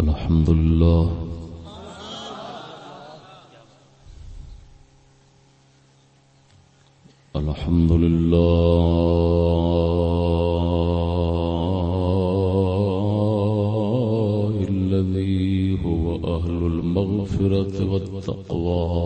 الحمد لله الحمد لله الذي هو أهل المغفرة والتقوى.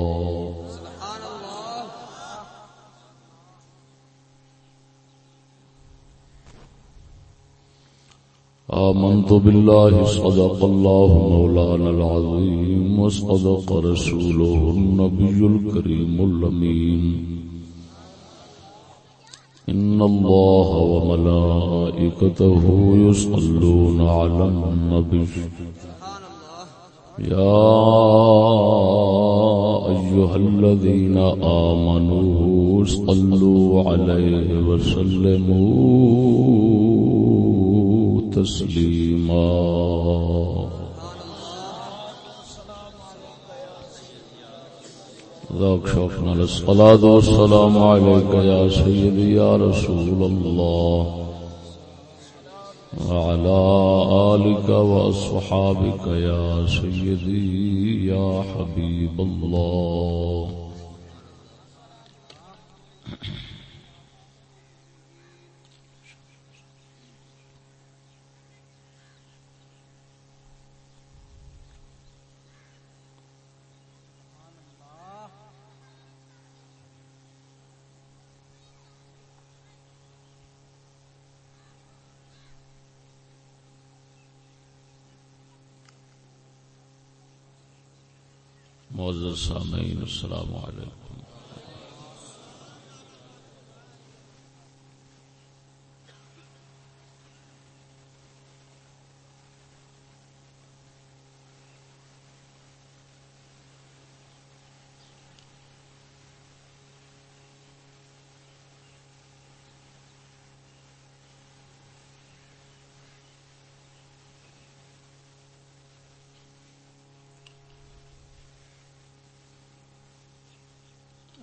آمنت بالله، صدق الله مولانا العظيم، وصدق رسوله النبي الكريم اللمين إن الله وملائكته يصلون على النبي. يا أيها الذين آمنوا صلوا عليه وسلموا. تسلیما۔ ذاك شوفنا الصلاة والسلام عليك يا سيدي يا رسول الله وعلى آلك وأصحابك يا سيدي يا حبيب الله معزز سامعین السلام علیکم۔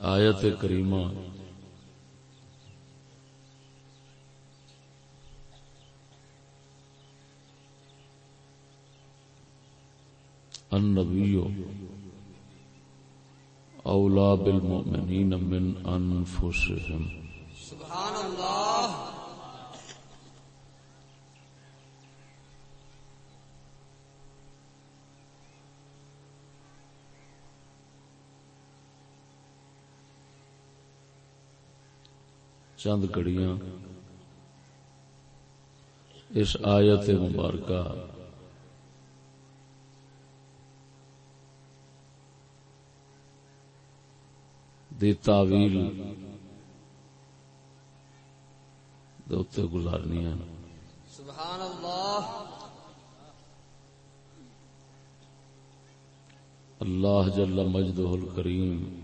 آیت کریمہ۔ النبی اولا بالمؤمنین من انفسهم سبحان اللہ چند کڑیاں اس آیت مبارکہ۔ دی تعویل دوتے گزارنی ہیں سبحان اللہ اللہ جل مجدہ الکریم۔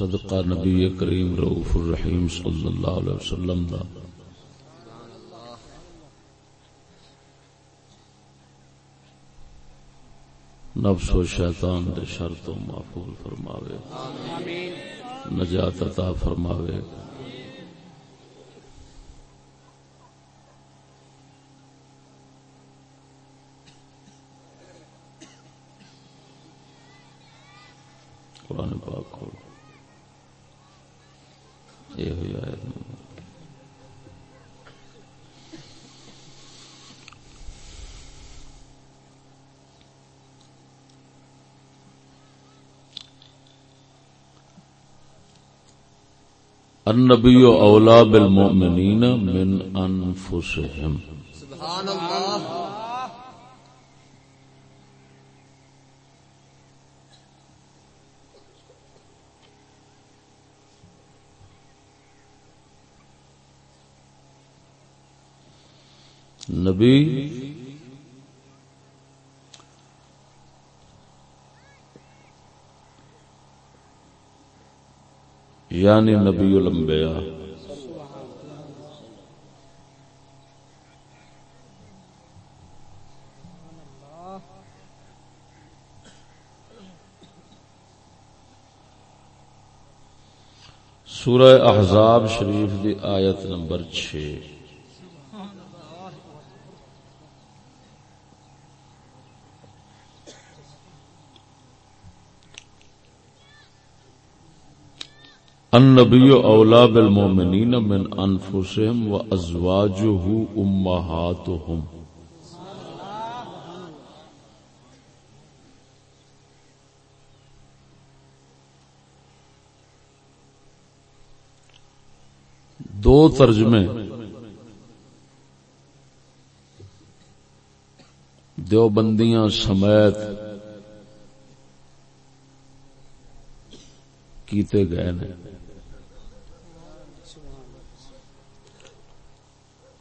صدقہ نبی کریم رعوف الرحیم صلی اللہ علیہ وسلم دا۔ نفس و شیطان دے شر تو محفوظ فرماوے۔ نجات عطا فرماوے۔ قرآن پاک۔ یہ ہوئی آیت النبی اولا بالمؤمنین من انفسهم سبحان اللہ۔ نبی۔ یعنی نبی الانبیاء۔ سورہ احزاب شریف دی آیت نمبر چھ۔ النبی اولا بالمؤمنین من انفسهم و ازواجه امہاتهم دو ترجمے. دیوبندیاں سمیت کیتے گئے نے۔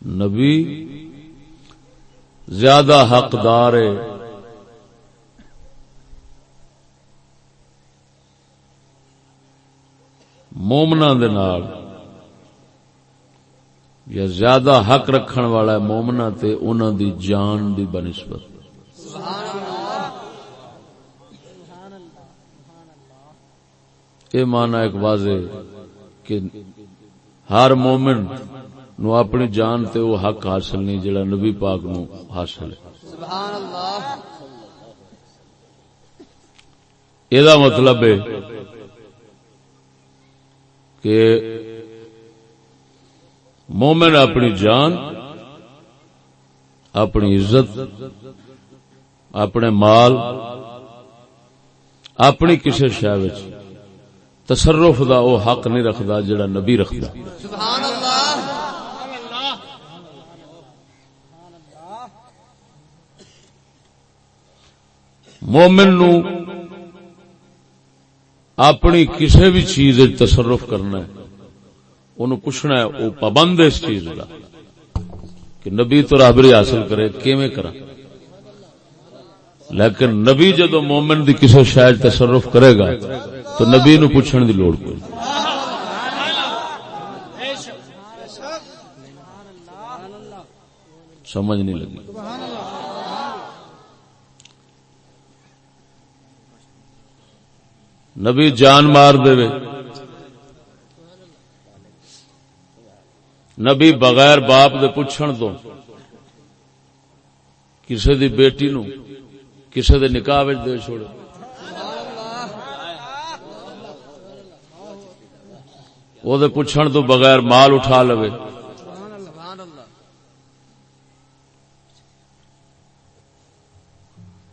نبی زیادہ حقدار ہے۔ مومنا یا زیادہ حق رکھن والا ہے مومنا تے انہوں دی جان دی بنسبت۔ سبحان اللہ۔ یہ مانا ایک واضح کہ ہر مومن نو اپنی جان تے وہ حق حاصل نہیں جڑا نبی پاک نو حاصل ہے۔ سبحان اللہ۔ یہ مطلب ہے کہ مومن اپنی جان اپنی عزت اپنے مال اپنی کسی شہ تصرف دا وہ حق نہیں رکھتا جڑا نبی رکھتا سبحان اللہ مومن نو اپنی کسی بھی چیز تصرف کرنا ہے ان پوچھنا ہے وہ پابند اس چیز کا کہ نبی تو رابری حاصل کرے، کیویں کرا لیکن نبی جدو مومن دی کسی شاید تصرف کرے گا تو نبی نو پوچھنے دی لوڑ کوئی۔ سمجھ نہیں لگی۔ نبی جان مار دے۔ نبی بغیر باپ دے پوچھن تو کسے دی بیٹی نو کسے دے نکاح دے چھوڑے۔ وہ دے پوچھن تو بغیر مال اٹھا لو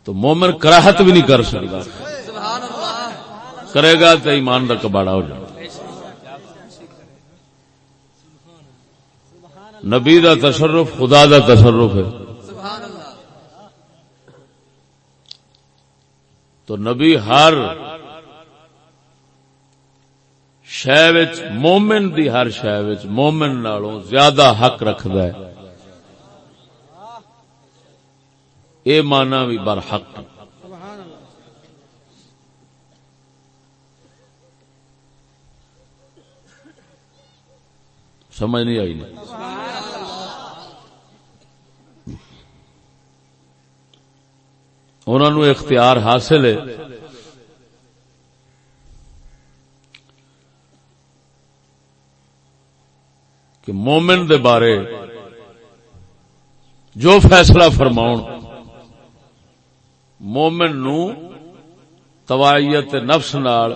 تو مومن کراہت بھی نہیں کر سکتا۔ کرے گا تو ایمان کا کباڑا ہو جائے نبی دا تصرف خدا دا تصرف ہے۔ تو نبی ہر شہ مومن دی ہر شہ مومن نالوں زیادہ حق رکھد ہے۔ یہ مانا بھی بر حق سمجھ نہیں آئی نہیں انہوں نے اختیار حاصل ہے۔ کہ مومن دے بارے جو فیصلہ فرماؤ مومن نو توائیت نفس نال،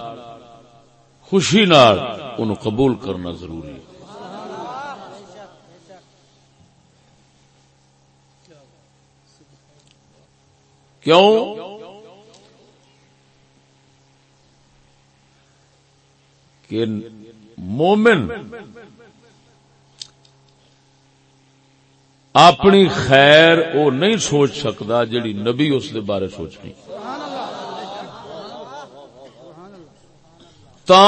خوشی نال ان قبول کرنا ضروری ہے۔ کیوں؟ کہ مومن اپنی خیر وہ نہیں سوچ سکتا جڑی نبی اس دے بارے سوچنی۔ تا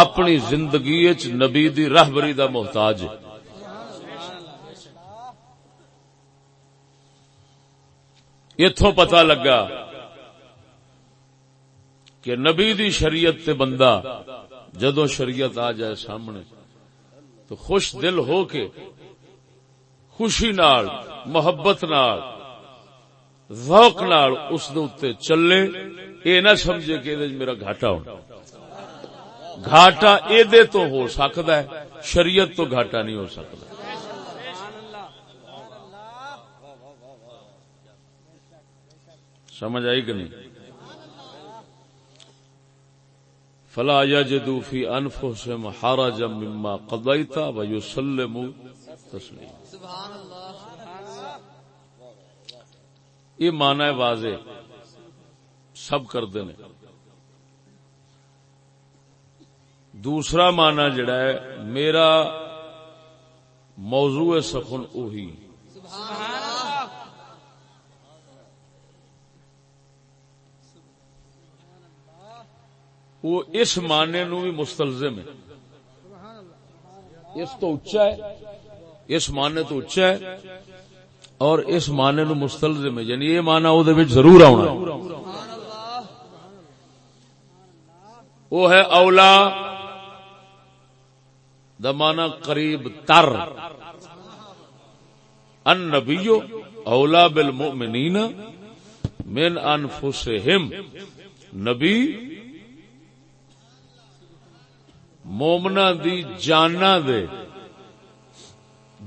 اپنی زندگی چ نبی دی راہبری دا محتاج ہے۔ اتوں پتا لگا کہ نبی دی شریعت تے بندہ جدو شریعت آ جائے سامنے تو خوش دل ہو کے خوشی نال، محبت نال، ذوق نال اس دے چلے اے نہ سمجھے کہ میرا گھاٹا ہونا گھاٹا اے دے تو ہو سکتا ہے، شریعت تو گھاٹا نہیں ہو سکتا۔ سمجھ آئی کہ نہیں؟ فلا يجدوا في انفسهم حرجا مما قضيت ويسلموا تسليما سبحان اللہ۔ یہ مانا ہے واضح سب کرتے ہیں۔ دوسرا مانا جڑا ہے میرا موضوع سخن اوہی۔ وہ اس معنی نو بھی مستلزم ہے۔ اس تو اچا ہے۔ اس معنی تو اچا ہے اور اس معنی نو مستلزم ہے یعنی یہ معنی او دے وچ ضرور آنا وہ ہے اولا دا معنی قریب تر۔ ان نبیو اولا بالمؤمنین من انفسہم۔ نبی مومنا دی جانا دے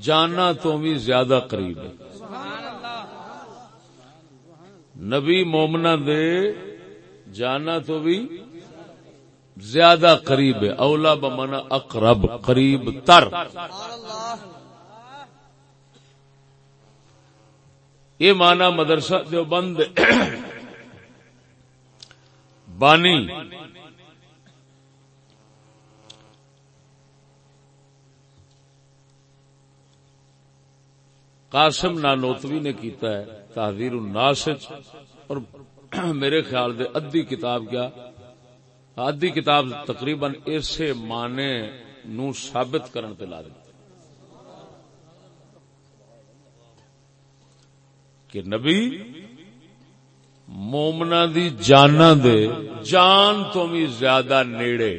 جانا تو بھی زیادہ قریب ہے۔ نبی مومنا دے جانا تو بھی زیادہ قریب ہے۔ اولا بمنا اقرب، قریب تر۔ یہ مانا مدرسہ دیوبند بانی۔ قاسم نانوتوی نے کیتا ہے تحریر الناس اور میرے خیال دے ادھی کتاب کیا؟ ادھی کتاب تقریباً اسے معنی نو ثابت کرن تے لا کہ نبی مومنا دی جانا دے جان تو بھی زیادہ نیڑے۔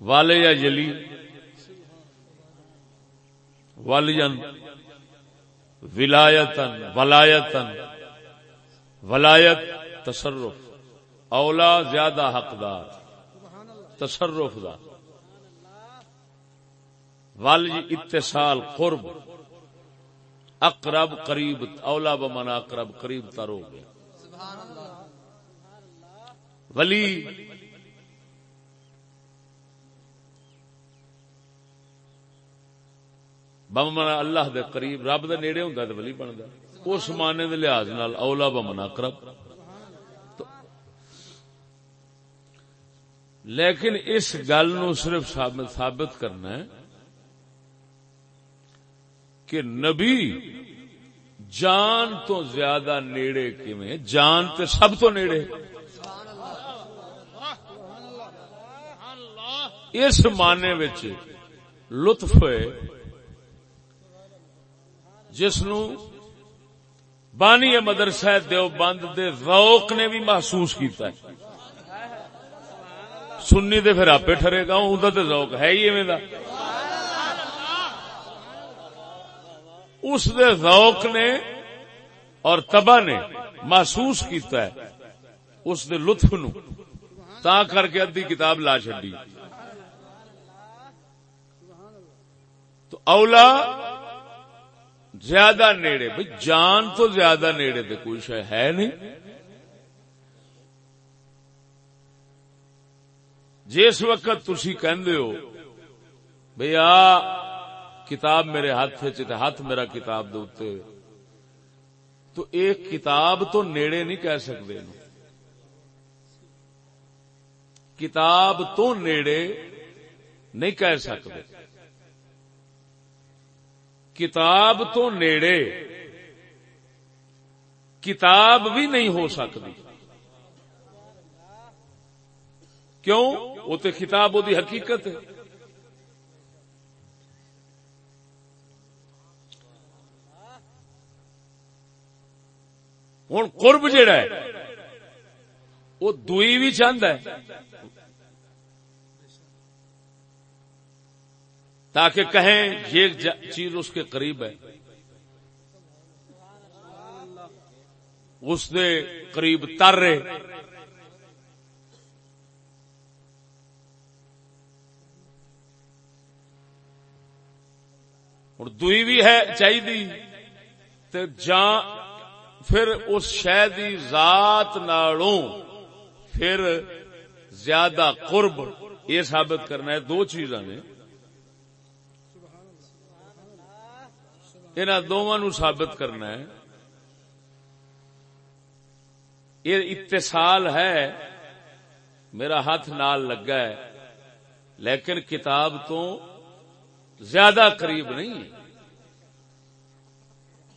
والے یا جلی ولین ولایتن ولایتن ولایت، تصرف، اولا زیادہ حقدار، تصرف دا۔ ولی اتصال، قرب، اقرب قریب، اولا بمنا اقرب قریب تر ہو گیا ولی بمنا اللہ دے قریب، رب دے نیڑے ہوندا تے ولی بندا۔ اس معنی دے لحاظ نال اولا بمنا اقرب لیکن اس گل نو صرف ثابت کرنا ہے کہ نبی جان تو زیادہ نیڑے کیویں جان تے سب تو نیڑے۔ اس معنی وچ لطف ہے جس نو بانی مدرسہ دیوبند دے ذوق نے بھی محسوس کیتا ہے۔ سنی دے پھر آپ ٹھرے گا اوندا تے ذوق ہے ہی ایویں دا۔ اس دے ذوق نے اور تبا نے محسوس کیتا ہے۔ اس دے لطف نو۔ تا کر کے ادھی کتاب لا چڈی تو اولا زیادہ نیڑے بھئی جان تو زیادہ نیڑے تے کوئی شے ہے نہیں۔ جس وقت تسی کہندے ہو، بھئی آ، کتاب میرے ہاتھ چ ہاتھ میرا کتاب دے اوتے تو ایک کتاب تو نیڑے نہیں کہہ سکتے کتاب تو نیڑے نہیں کہہ سکتے کتاب تو نیڑے۔ کتاب بھی نہیں ہو سکتی۔ کیوں؟ وہ تو کتاب وہ حقیقت ہے۔ ہوں قرب جڑا ہے، وہ دئی بھی چاہتا ہے۔ تاکہ کہیں یہ چیز اس کے قریب ہے۔ اس دے قریب تر رہے۔ اور دئی بھی ہے چاہیے جان پھر اس شہ دی ذات نالوں پھر زیادہ قرب یہ ثابت کرنا ہے، دو چیزاں نے۔ ان دونوں نو ثابت کرنا ہے۔ یہ اتصال ہے۔ میرا ہاتھ نال لگا ہے۔ لیکن کتاب تو زیادہ قریب نہیں۔ ہے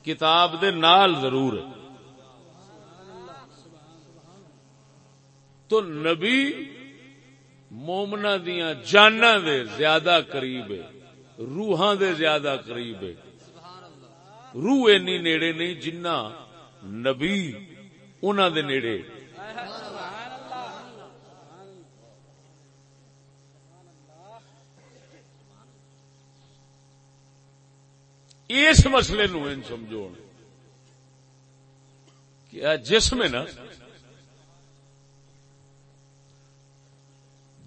کتاب دے نال ضرور۔ ہے تو نبی مومنا دیا جانا دے زیادہ قریب ہے۔ روحاں دے زیادہ قریب ہے۔ روح اینی نیڑے نہیں، جنہ نبی انہوں دے نیڑے۔ اس مسئلے نو سمجھو۔ کہ جسم ہے نا،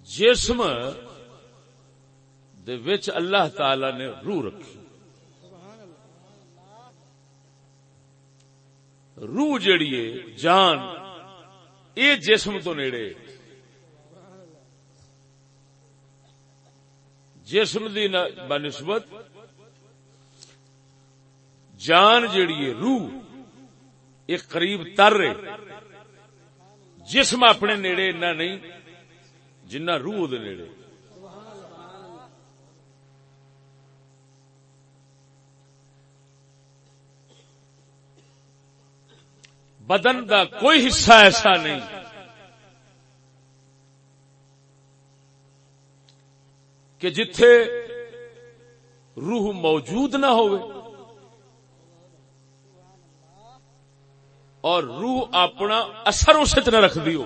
جسم دے وچ اللہ تعالی نے روح رکھی۔ روح جیڑی ہے، جان یہ جسم تو نیڑے۔ جسم دی بنسبت جان جیڑی ہے، روح ایک قریب تر رہے جسم اپنے نیڑے اتنا نہیں، جنہ روح دے نیڑے۔ بدن دا کوئی حصہ ایسا نہیں۔ کہ جتھے روح موجود نہ ہو اور روح اپنا اثر اس نہ رکھتی ہو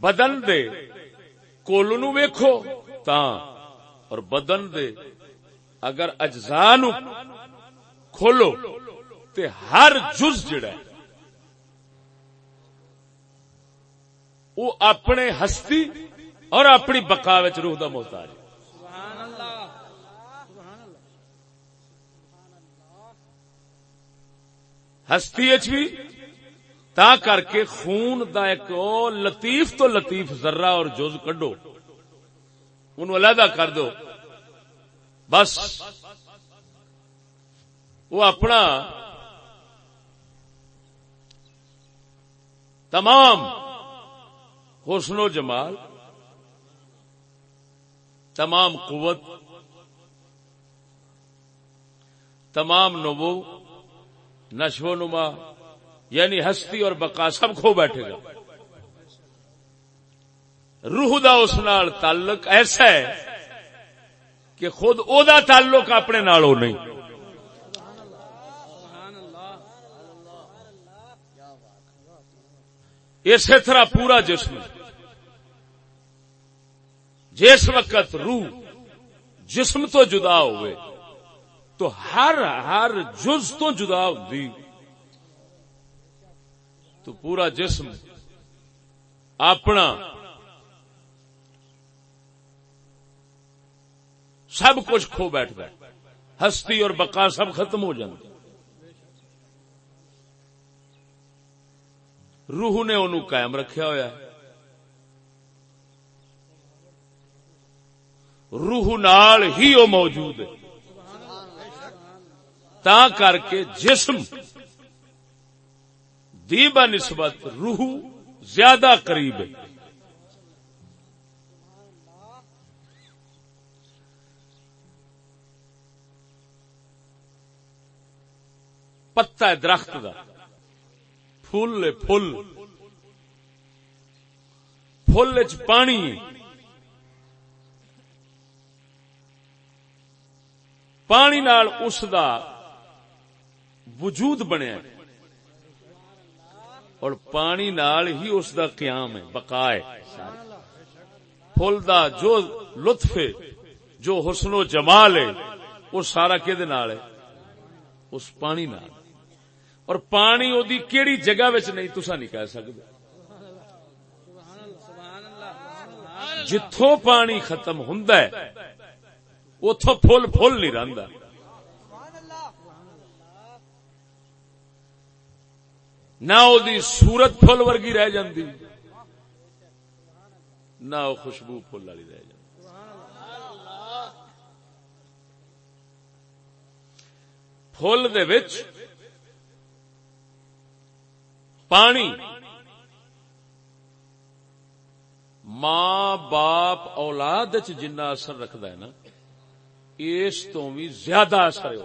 بدن دے کول نو ویکھو تا اور بدن دے اگر اجزاء نو کھولو تے ہر جز جڑا ہے، وہ اپنے ہستی اور اپنی بقا روح کا محتاج ہستی بھی تا کر کے خون دا ایک لطیف تو لطیف ذرہ اور جز کڈو ان علیحدہ کر دو۔ بس وہ اپنا تمام حسن و جمال، تمام قوت، تمام نبو، نشو نما یعنی ہستی اور بقا سب کھو بیٹھے گا روح دا اس نال تعلق ایسا ہے کہ خود او دا تعلق اپنے نال نہیں۔ اسی طرح پورا جسم۔ جس وقت روح جسم تو جدا ہوئے، تو ہر ہر جز تو جدا ہوتی تو پورا جسم اپنا سب کچھ کھو بیٹھتا ہے ہستی اور بقا سب ختم ہو جاتی روح نے انہوں قائم رکھا ہوا روح نال ہی وہ موجود ہے۔ تا کر کے جسم دی بہ نسبت روح زیادہ قریب ہے۔ پتا ہے درخت کا فل ہے فل فل چ پانی پانی نال اس دا وجود بنیا اور پانی نال ہی اس دا قیام ہے، بقا ہے۔ فل دا جو لطف ہے، جو حسن و جمال ہے، وہ سارا کہ اس پانی نال۔ اور پانی او دی کیڑی جگہ وچ نہیں تسا نہیں کہہ سکتے جتھوں پانی ختم ہوندا ہے اتو فل فل نہیں رہندا۔ نہ او دی صورت فل ورگی رہ جاندی، نہ او خوشبو فل والی رہ جاندی۔ فل دے وچ پانی۔ ماں باپ اولاد چ جنا اثر رکھد ہے نا، اس تو بھی زیادہ اثر ہو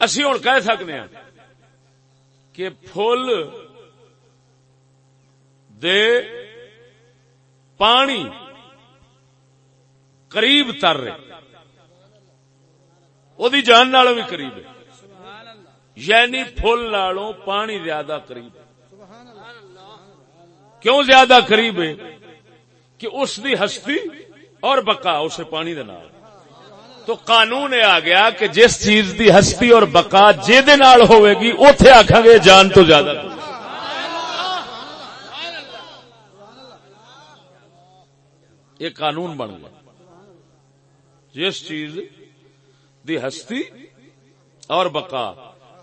اسی ہوں کہہ سکتے ہیں کہ فل دے پانی قریب تر رہے۔ وہ جان نالوں بھی قریب ہے یعنی فل نالوں پانی زیادہ قریب ہے کیوں زیادہ قریب ہے کہ اس دی ہستی اور بقا اسے پانی دے نال تو قانون یہ آ گیا کہ جس چیز دی ہستی اور بقا جے نال ہوئے گی اوتھے آکھاں گے جان تو زیادہ یہ قانون بن گیا جس چیز دی ہستی اور بقا،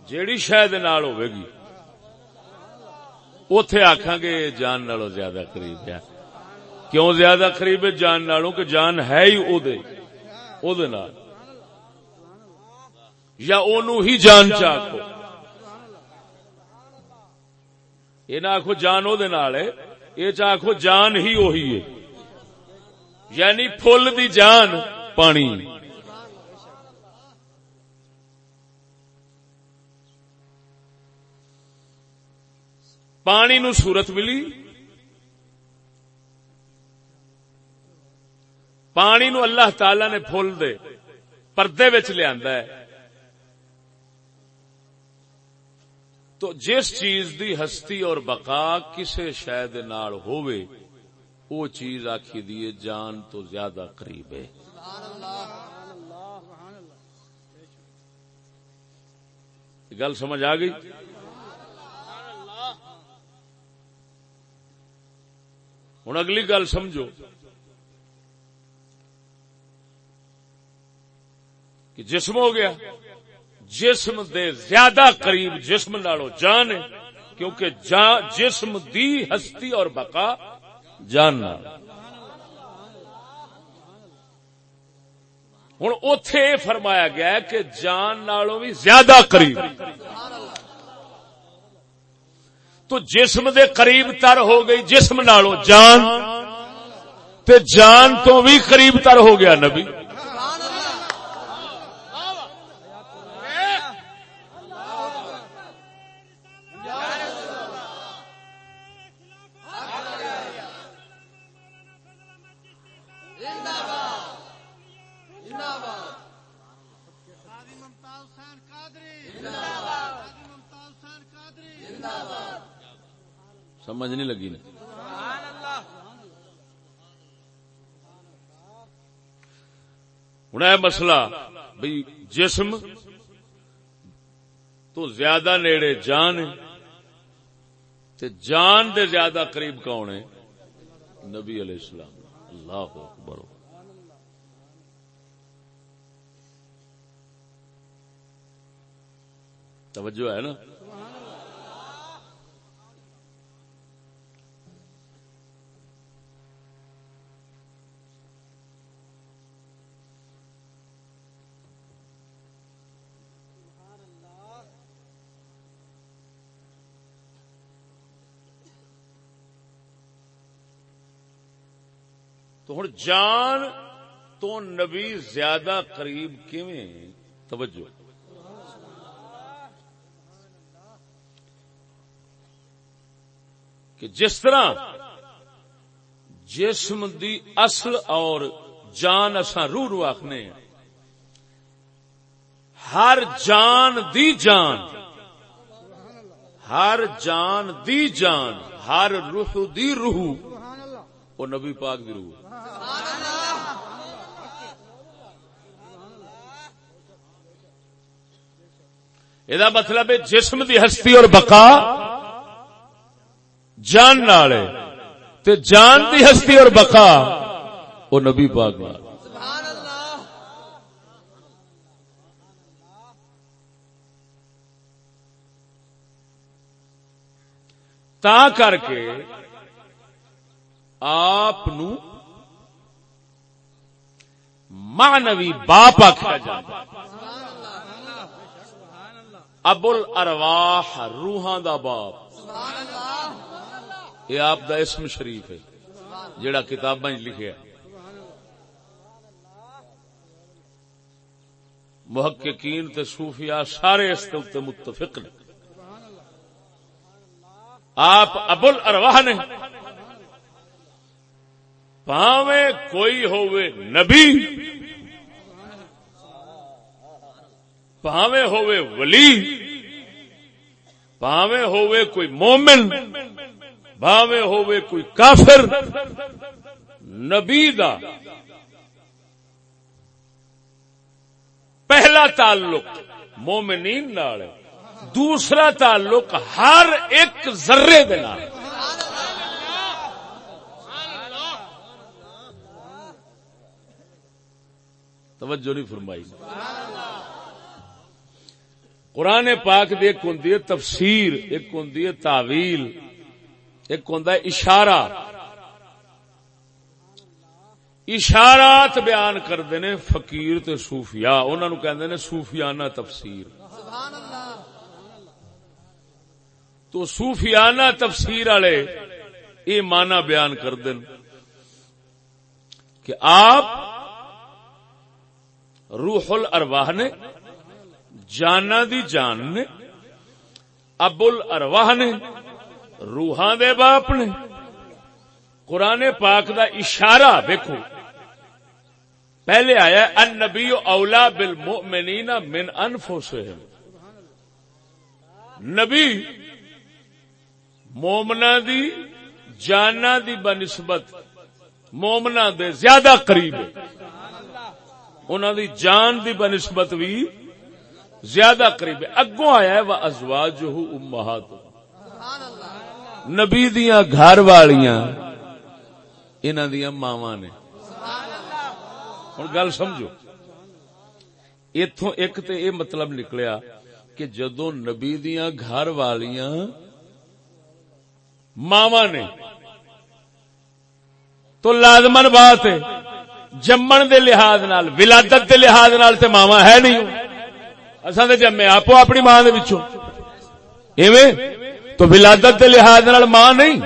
جیڑی شاید نال ہوئے گی۔ اوتھے آکھاں گے جان نالوں زیادہ قریب ہے۔ کیوں زیادہ قریب ہے؟ جان نالوں کہ جان ہے ہی او دے او دے نال۔ یا اونوں ہی جان چاکو یہ نہ آخو جان او دے نال ہے، یہ چاکو جان ہی وہی ہے۔ یعنی فل دی جان، پانی۔ پانی نو صورت ملی۔ پانی نو اللہ تعالی نے فل دے۔ پردے لیا تو جس چیز دی ہستی اور بقا کسے شاید نال ہووے وہ چیز آخی دیے جان تو زیادہ قریب ہے۔ گل سمجھ آ گئی؟ ہوں اگلی گل سمجھو کہ جسم ہو گیا۔ جسم دے زیادہ قریب جسم نالو جان ہے، کیونکہ جسم دی ہستی اور بقا جان ہوں اتے فرمایا گیا کہ جان نالوں بھی زیادہ قریب۔ تو جسم دے قریب تر ہو گئی، جسم نالو جان۔ تے جان تو بھی قریب تر ہو گیا نبی۔ سمجھ نہیں لگی نا ہوں مسئلہ بھائی جسم تو زیادہ نیڑے جان تے جان دے زیادہ قریب کون ہے؟ نبی علیہ السلام۔ اللہ اکبر۔ توجہ ہے نا؟ تو ہوں جان تو نبی زیادہ قریب کیویں؟ توجہ۔ کہ جس طرح جسم دی اصل اور جان اساں روح رو آخنے ہر جان دی جان، ہر جان دی جان، ہر روح دی روح، وہ نبی پاک دی روح۔ یہ مطلب ہے جسم دی ہستی اور بقا، جان نال تے جان دی ہستی اور بقا وہ نبی پاک نال تا کر کے آپ مانوی باپ آخیا جاتا ابل ارواح، روحاں دا باپ۔ یہ آپ دا اسم شریف ہے جڑا کتاباں لکھیا محققین تے صوفیاء سارے اس تے متفق نے۔ آپ ابل ارواح نے پاویں کوئی ہوئے نبی۔ پاویں ہوئے ولی۔ پاویں ہوئے کوئی مومن۔ باویں ہوئے کوئی کافر۔ نبی دا۔ پہلا تعلق مومنین نال دوسرا تعلق ہر ایک ذرے دے نال۔ توجہ نہیں فرمائی۔ قرآن پاک دی ایک ہوں تفسیر، ایک ہوں تعویل، ایک ہوں اشارہ۔ اشارات بیان کرتے نے فقیر تے صوفیاء انہوں نے کہندے نے صوفیانہ تفسیر۔ سبحان اللہ تو صوفیانہ تفسیر والے یہ مانا بیان کر دیں کہ آپ روح الارواح نے، جانا دی جان نے، ابل ارواح نے، روحاں دے باپ نے۔ قرآن پاک دا اشارہ دیکھو پہلے آیا ان نبی اولا بالمؤمنین من انفسہم۔ نبی مومنا دی، جانا دی بنسبت مومنا دے زیادہ قریب ہے۔ انہوں دی جان دی بنسبت بھی زیادہ قریب ہے۔ اگوں آیا ہے وہ ازواج امہات نبی دیاں گھر والیاں انہاں دیاں ماواں نے۔ ہن گل سمجھو۔ ایتھوں ایک تے اے مطلب نکلیا کہ جدوں نبی دیاں گھر والیاں ماواں نے تو لازمن بات ہے۔ جمن دے لحاظ نال، ولادت دے لحاظ نال تے ماواں ہے نہیں۔ اساں تے جمے آپو اپنی ماں دے وچوں۔ ایویں؟ تو ولادت دے لحاظ نال ماں نہیں۔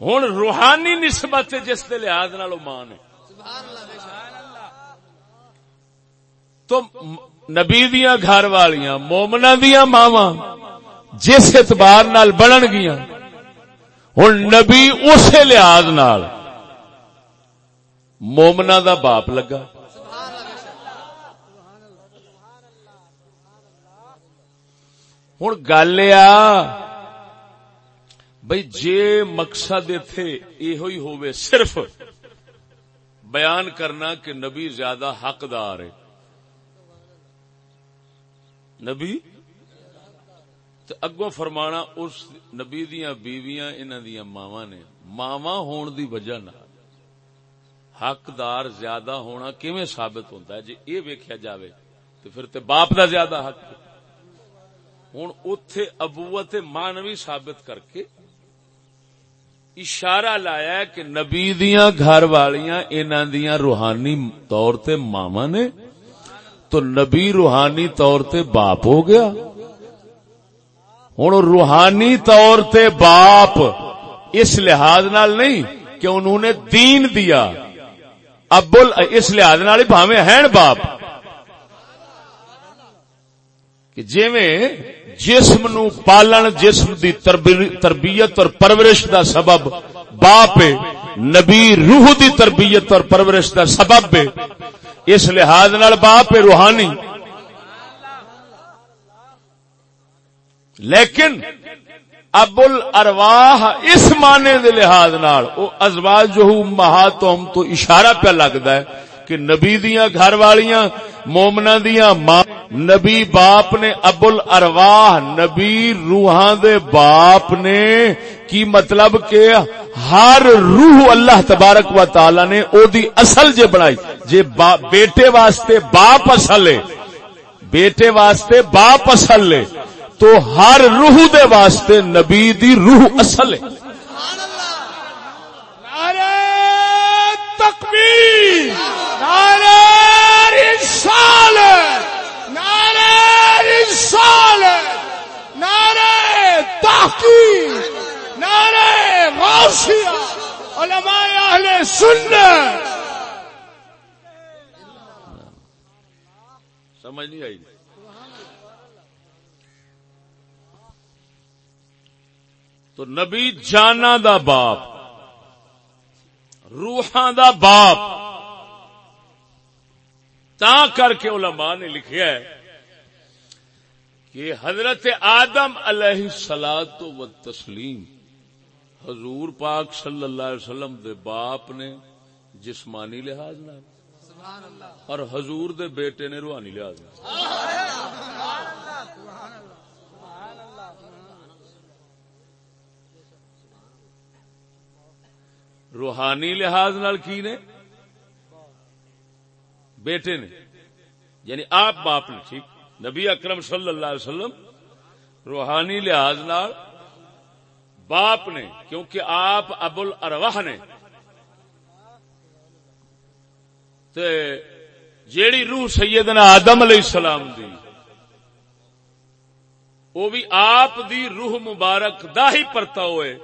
ہن روحانی نسبت جس دے لحاظ نال او ماں نے۔ تو نبی دیاں گھر والیاں مومنا دیاں ماواں جس اعتبار نال بنن گیاں۔ ہن نبی اسی لحاظ نال مومنا دا باپ لگا۔ ہوں گل آ بھائی جے مقصد اتے یہ ہوئے صرف بیان کرنا کہ نبی زیادہ حقدار ہے۔ نبی تے اگوں فرمانا اس نبی دیاں بیویاں انہاں دیاں ماواں نے۔ ماواں ہون دی وجہ نال حقدار زیادہ ہونا کیویں ثابت ہوتا ہے؟ جی یہ ویکھیا جاوے تو پھر تے باپ دا زیادہ حق ہے۔ ہوں اتے ابوت مانوی ثابت کر کے اشارہ لایا ہے کہ نبی دیاں گھر والیاں انہاں دیاں روحانی طور تے ماما نے۔ تو نبی روحانی طور تے باپ ہو گیا۔ ہوں روحانی طور تے باپ اس لحاظ نال نہیں کہ انہوں نے دین دیا۔ ابل، اس لحاظ نال ہی بھاوے ہیں باپ۔ کہ جیویں جسم نو پالن، جسم دی تربیت اور پرورش دا سبب باپ ہے، نبی روح دی تربیت اور پرورش دا سبب ہے۔ اس لحاظ نال باپ ہے روحانی۔ لیکن ابل ارواح اس معنی دے لحاظ نال، او ازواج جو امہاتہم تو اشارہ پہ لگدا ہے کہ نبی دیاں گھر والیاں مومنا دیاں ماں، نبی باپ نے ابل ارواح، نبی روحاں دے باپ نے کی مطلب کہ ہر روح اللہ تبارک و تعالی نے او دی اصل جے بنائی، جے با، بیٹے واسطے باپ اصل ہے۔ بیٹے واسطے باپ اصل ہے۔ تو ہر روح دے واسطے نبی دی روح اصل ہے۔ نعرہ تکبیر نعرہ رسالت نعرہ رسالت نعرہ تحقیق نعرہ غوثیہ علماء اہل سنت۔ سمجھ نہیں آئی۔ تو نبی جانا دا باپ، روحاں دا باپ۔ تا کر کے علماء نے لکھیا ہے کہ حضرت آدم علیہ سلاد و تسلیم حضور پاک صلی اللہ علیہ وسلم دے باپ نے جسمانی لحاظ نہ، اور حضور دے بیٹے نے روحانی لحاظ نال روحانی لحاظ نال کی نے؟ بیٹے نے۔ یعنی آپ باپ نے، ٹھیک۔ نبی اکرم صلی اللہ علیہ وسلم روحانی لحاظ نال باپ نے، کیونکہ آپ ابل ارواح نے۔ تے جیڑی روح سیدنا آدم علیہ السلام دی وہ بھی آپ دی روح مبارک دا ہی پرتا ہوئے۔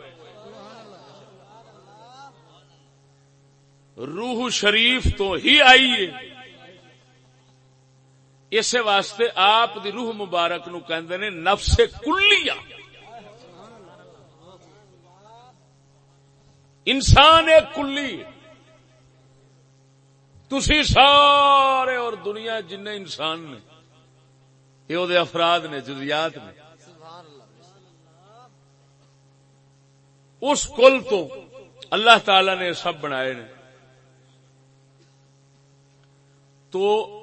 روح شریف تو ہی آئی ہے۔ اس واسطے آپ دی روح مبارک نو کہندے نے نفس کلیہ۔ انسان ایک کلی۔ تسی سارے اور دنیا جن انسان نے، یہ وہ افراد نے، جزیات نے۔ اس کل تو اللہ تعالی نے سب بنائے نے۔ تو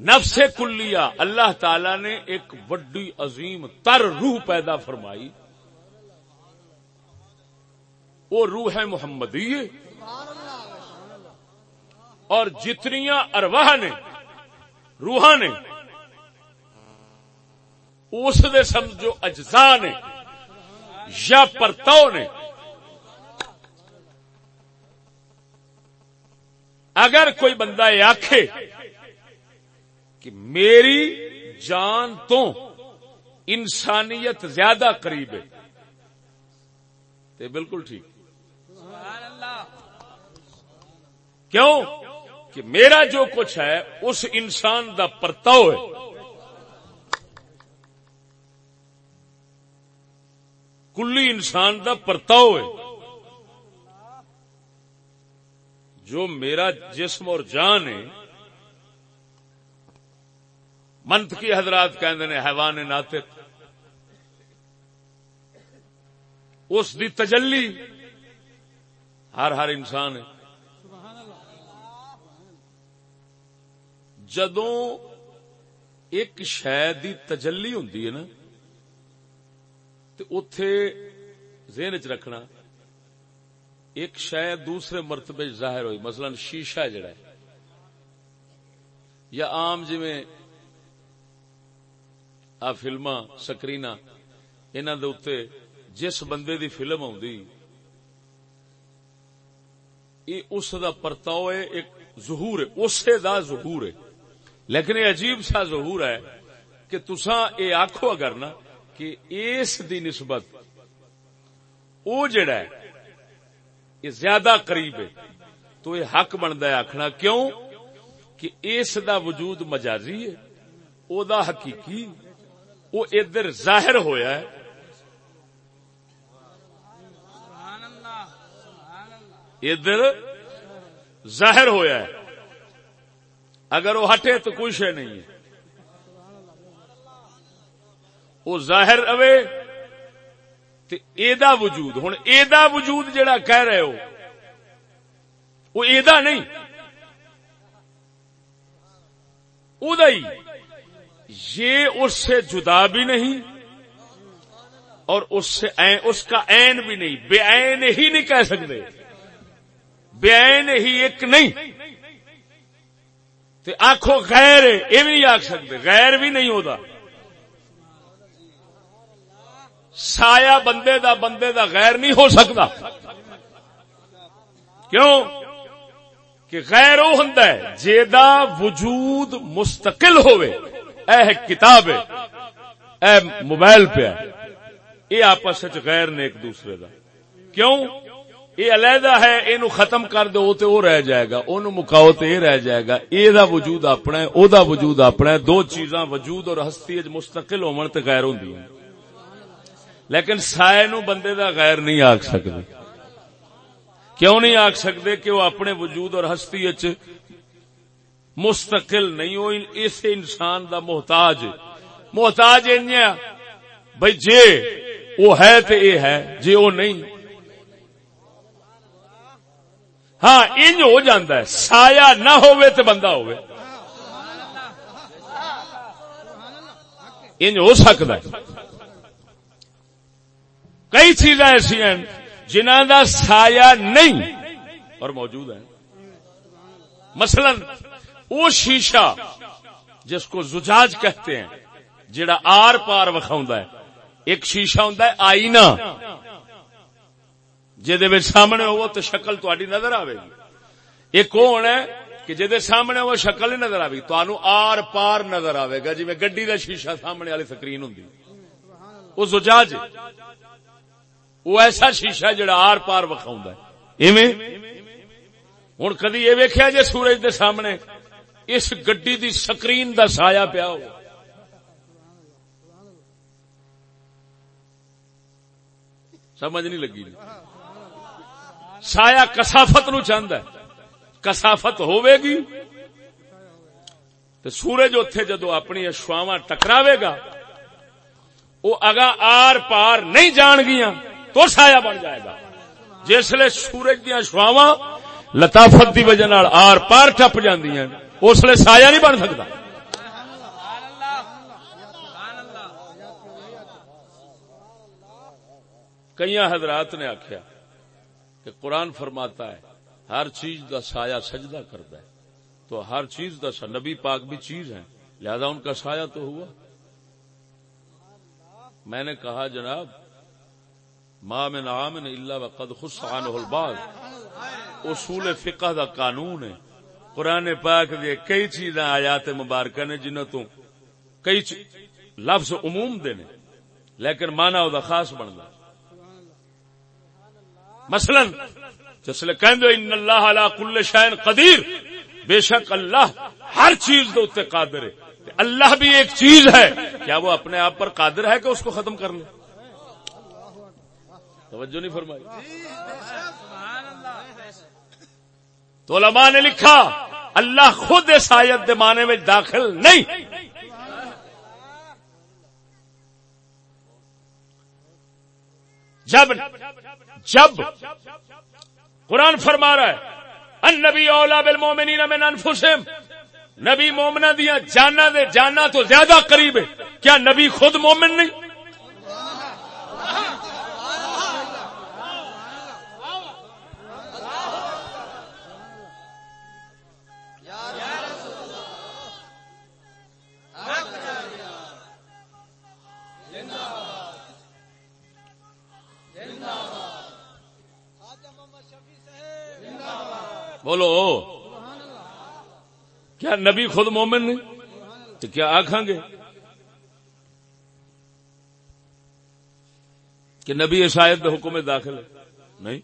نفس کلیا اللہ تعالی نے ایک وڈی عظیم تر روح پیدا فرمائی۔ وہ روح ہے۔ محمدی اور جتنیاں ارواہ نے روح نے، اس دے سمجھو اجزاء نے یا پرتاؤ نے اگر کوئی بندہ یہ آخے کہ میری جان تو انسانیت زیادہ قریب ہے تو بالکل ٹھیک۔ کیوں؟ کہ میرا جو کچھ ہے، اس انسان دا پرتاؤ ہے۔ کلی انسان دا پرتاؤ ہے۔ جو میرا جسم اور جان ہے۔ منت کی حضرات کہندے نے، حیوان ناطق۔ اس دی تجلی ہر ہر انسان ہے۔ جدوں ایک شہ دی تجلی ہوندی ہے نا تو اتے ذہن چ رکھنا۔ ایک شہ دوسرے مرتبے ظاہر ہوئی، مثلا شیشہ جڑا ہے، یا عام جی آ فلما سکرینا انہوں دے اتنے جس بندے دی فلم آدھی یہ اس دا پرتاؤ ہے، ایک ظہور ہے، اسے دا ظہور ہے۔ لیکن یہ عجیب سا ظہور ہے کہ تسا یہ آخو اگر نا کہ اس دی نسبت وہ جڑا ہے یہ زیادہ قریب ہے۔ تو یہ حق بنتا ہے آخنا کیوں؟ کہ اس دا وجود مجازی ہے، او دا حقیقی وہ ادھر ظاہر ہویا ہے۔ ادھر ظاہر ہویا ہے۔ اگر وہ ہٹے تو کوئی شے نہیں ہے۔ وہ ظاہر اوے تے ایدا وجود، ہن ایدا وجود جڑا کہہ رہے ہو، وہ ایدا نہیں۔ ادا ہی، یہ اس سے جدا بھی نہیں اور اس سے عین اس کا عین بھی نہیں۔ بے عین ہی نہیں کہہ سکتے۔ بے عین ہی ایک نہیں۔ تے آخو غیر یہ بھی نہیں آخ سکتے۔ غیر بھی نہیں ہوتا سایہ بندے دا بندے دا غیر نہیں ہو سکتا۔ کیوں؟ کہ غیر وہ ہوں جیدا وجود مستقل ہوئے اے ہے کتاب ہے۔ اے موبائل پہ ہے۔ یہ آپس غیر نے ایک دوسرے دا۔ کیوں؟ یہ علیحدہ ہے یہ ختم کر دو تو وہ رہ جائے گا۔ اونوں مکاؤ تو یہ رہ جائے گا۔ یہ دا وجود اپنا ہے، او دا وجود اپنا ہے۔ دو چیزاں وجود اور ہستی مستقل ہون تے غیر ہوندیاں لیکن سائے نو بندے دا غیر نہیں آکھ سکدے۔ کیوں نہیں آکھ سکتے کہ وہ اپنے وجود اور ہستی اچ مستقل نہیں وہ اس انسان دا محتاج۔ محتاج بھائی جے وہ ہے تو یہ ہے، جے وہ نہیں۔ ہاں انج ہو جاندہ ہے۔ سایہ نہ ہوئے تو بندہ ہوئے انج ہو سکتا ہے۔ کئی چیزیں ایسی ہیں جنہ دا سایہ نہیں اور موجود ہے مثلا وہ شیشہ جس کو زجاج کہتے ہیں، جڑا آر پار وکھاؤں ہے۔ ایک شیشہ ہوں آئینہ۔ جہد سامنے ہو تو شکل تاری نظر آئے گی۔ ایک کون ہے کہ جہد سامنے وہ شکل نہیں نظر آئے تو آر پار نظر آئے گا جی گڈی کا شیشہ سامنے والی سکرین ہوں وہ زجاج ہے۔ وہ ایسا شیشہ جڑا آر پار وکھاؤں ایویں؟ ہوں کدی یہ ویکیا جی سورج دے سامنے اس گڈی دی سکرین دا سایہ پیا ہو۔ سمجھ نہیں لگی۔ سایہ کسافت نو چاہتا ہے۔ کسافت ہوے گی۔ تو سورج اتے جدو اپنی اشواوا ٹکراوے گا وہ اگا آر پار نہیں جان گیا تو سایہ بن جائے گا۔ جسے سورج دیا اشواوا لطافت دی وجہ نال آر پار ٹپ جاندی ہیں، اس لیے سایہ نہیں بن سکتا۔ کئی حضرات نے آخیا کہ قرآن فرماتا ہے، ہر چیز دا سایہ سجدہ کرتا ہے۔ تو ہر چیز دا سا نبی پاک بھی چیز ہے لہذا ان کا سایہ تو ہوا۔ میں نے کہا جناب ما من عامن الا وقد خص عنه البعض۔ اصول فقہ دا قانون ہے۔ قرآن پاک دے کئی چیزاں آیات مبارکہ نے جنہوں تو کئی چی... لفظ عموم دے نے۔ لیکن مانا او دا خاص بندا مثلا جسلے کہندے ان اللہ علی کل شیء قدیر بے شک اللہ ہر چیز دے اوتے قادر ہے۔ اللہ بھی ایک چیز ہے۔ کیا وہ اپنے آپ پر قادر ہے کہ اس کو ختم کر لے توجہ نہیں فرمائی۔ تو علماء نے لکھا اللہ خود اس آیت دے معنی میں داخل نہیں۔ جب جب قرآن فرما رہا ہے ان نبی اولا بالمومنین من انفسهم نبی مومنا دیا جانا دے جانا تو زیادہ قریب ہے۔ کیا نبی خود مومن نہیں؟ بولو۔ کیا نبی خود مومن نہیں تو کیا آخان گے؟ کہ نبی عیسائیت حکم داخل ہے؟ نہیں۔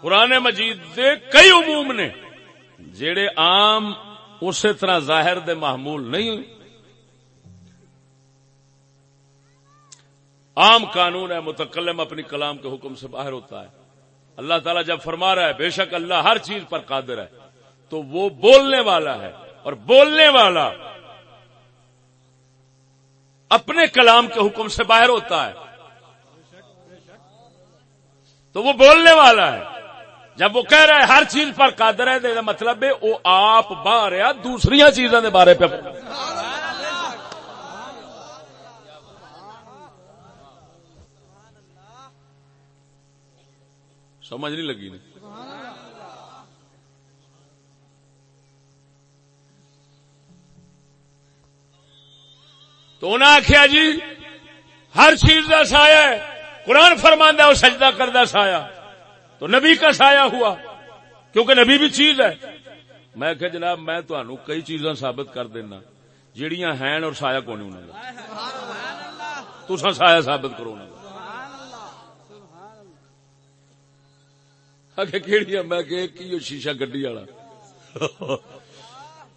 قرآن مجید دے کئی عموم نے جڑے عام اسی طرح ظاہر دے محمول نہیں ہوئی عام قانون ہے، متکلم اپنی کلام کے حکم سے باہر ہوتا ہے۔ اللہ تعالیٰ جب فرما رہا ہے، بے شک اللہ ہر چیز پر قادر ہے، تو وہ بولنے والا ہے۔ اور بولنے والا اپنے کلام کے حکم سے باہر ہوتا ہے۔ تو وہ بولنے والا ہے۔ جب وہ کہہ رہا ہے، ہر چیز پر قادر ہے، تو مطلب ہے، وہ آپ باہر ہے دوسری چیزوں کے بارے پہ۔ سمجھ نہیں لگی نہیں تو انہیں آخیا جی ہر چیز کا سایہ ہے، قرآن فرماندہ وہ سجدہ کردہ سایہ۔ تو نبی کا سایہ ہوا، کیونکہ نبی بھی چیز ہے۔ میں کہ جناب، میں تہن کئی چیزاں ثابت کر دینا جہیا ہیں اور سایہ کون انہوں تو سایہ ثابت کرو انہوں کہڑی میں کہ شیشہ گڈی والا؟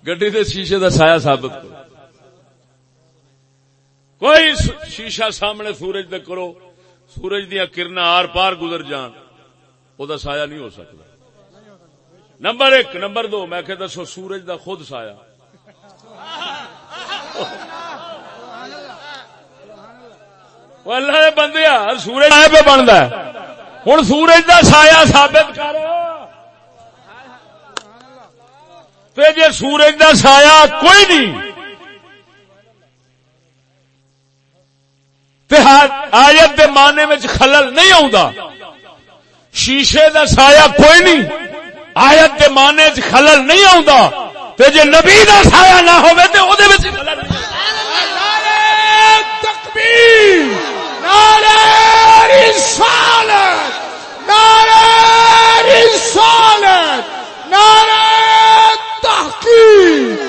گڈی دے شیشے دا سایہ ثابت کرو۔ کوئی شیشہ سامنے سورج دے کرو، سورج دیا کرنا آر پار گزر جان وہ سایہ نہیں ہو سکتا۔ نمبر ایک، نمبر دو، میں کہ دسو سورج دا خود سایہ۔ اللہ بندیا سورج پہ بنتا ہے۔ ہوں سورج دا سایہ ثابت کر جی سورج دا سایہ کوئی نہیں آیت دے معنی میں خلل نہیں آ شیشے دا سایہ کوئی نہیں آیت دے معنی چ خلل نہیں آ جی نبی دا سایہ نہ ہوئے تے او دے وچ خلل تکبیر نعرہ رسالت نعرہ رسالت، نعرہ تحقیق۔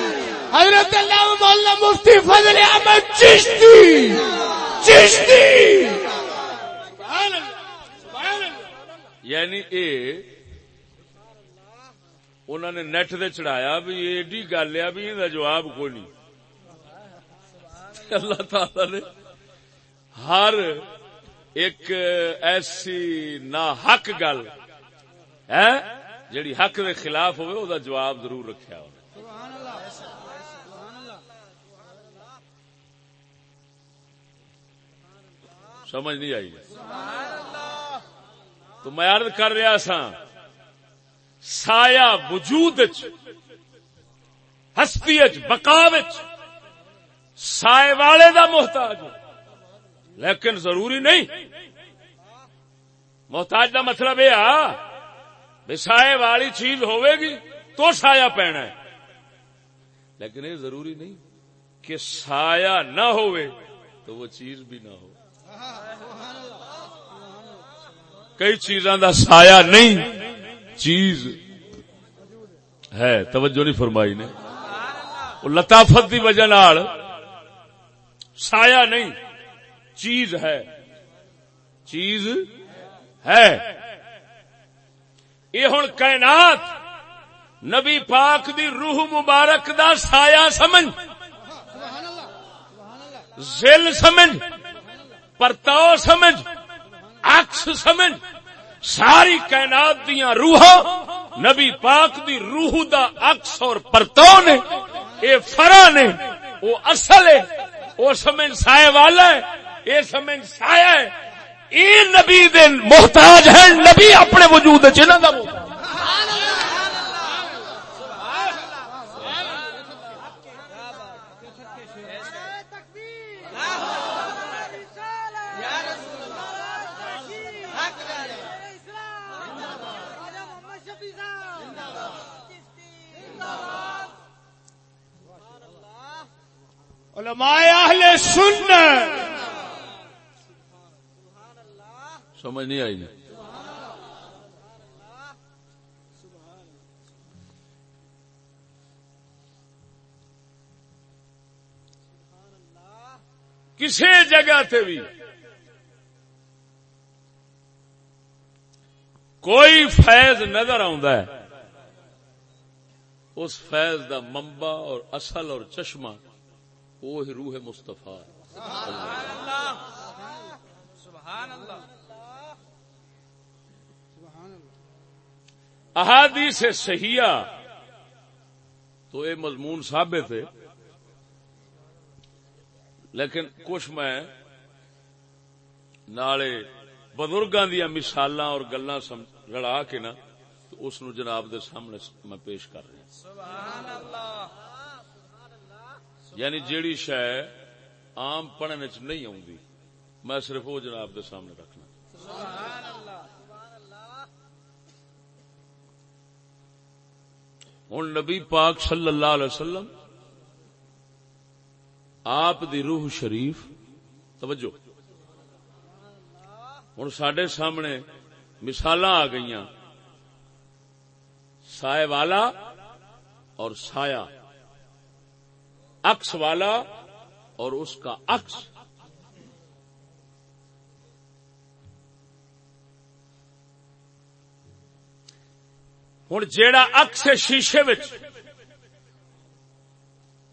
حضرت اللہ مولانا مفتی فضل احمد چشتی چشتی۔ یعنی اے، انہوں نے نیٹ دے چڑھایا بھی ایڈی گل ہے بھی یہ جواب کوئی نہیں۔ اللہ تعالی نے ہر ایک ایسی نا حق گل ہے جیڑی حق دے خلاف ہوئے، او دا جواب ضرور رکھیا ہو سمجھ نہیں آئی۔ تو میں عرض کر رہا سا، سایہ وجود ہستی بکا سائے والے دا محتاج لیکن ضروری نہیں۔ محتاج دا مطلب یہ سائے والی چیز ہوئے گی تو سایہ پینا ہے۔ لیکن یہ ضروری نہیں کہ سایہ نہ ہوئے تو وہ چیز بھی نہ ہو۔ کئی چیزاں دا سایہ نہیں، چیز ہے۔ توجہ نہیں فرمائی نے۔ لطافت کی وجہ سایہ نہیں۔ چیز ہے۔ چیز ہے۔ یہ ہوں کائنات نبی پاک دی روح مبارک دا سایہ سمجھ۔ زل سمجھ پرتاؤ سمجھ اکس سمجھ۔ ساری کائنات دیا روح نبی پاک دی روح دا اکس اور پرتاؤ نے۔ اے فرا نے، وہ اصل ہے، وہ سمجھ سائے والا ہے۔ یہ سمجھ سایہ ہے۔ یہ نبی دے محتاج ہے نبی اپنے وجود چنہ دا محتاج۔ علماء اہل سنت سمجھ نہیں آئی کسی جگہ تے بھی کوئی فیض نظر آندا ہے، اس فیض دا منبع اور اصل اور چشمہ وہ ہی روح مصطفیٰ ہے۔ احادیث صحیحہ۔ تو یہ مضمون ثابت ہے۔ لیکن کچھ میں نالے بزرگاں دیا مثالاں اور گلاں رلا کے نا، تو اس نو جناب دے سامنے میں پیش کر رہا سبحان اللہ یعنی جیڑی شے عام پڑھنے چ نہیں آوندی، میں صرف وہ جناب دے سامنے رکھنا۔ سبحان اللہ ہوں نبی پاک صلی اللہ علیہ وسلم، آپ دی روح شریف، توجہ، ہوں سڈے سامنے مثال آ گئی سائے والا اور سایہ اکس والا اور اس کا اکس ہوں جیڑا اکس ہے شیشے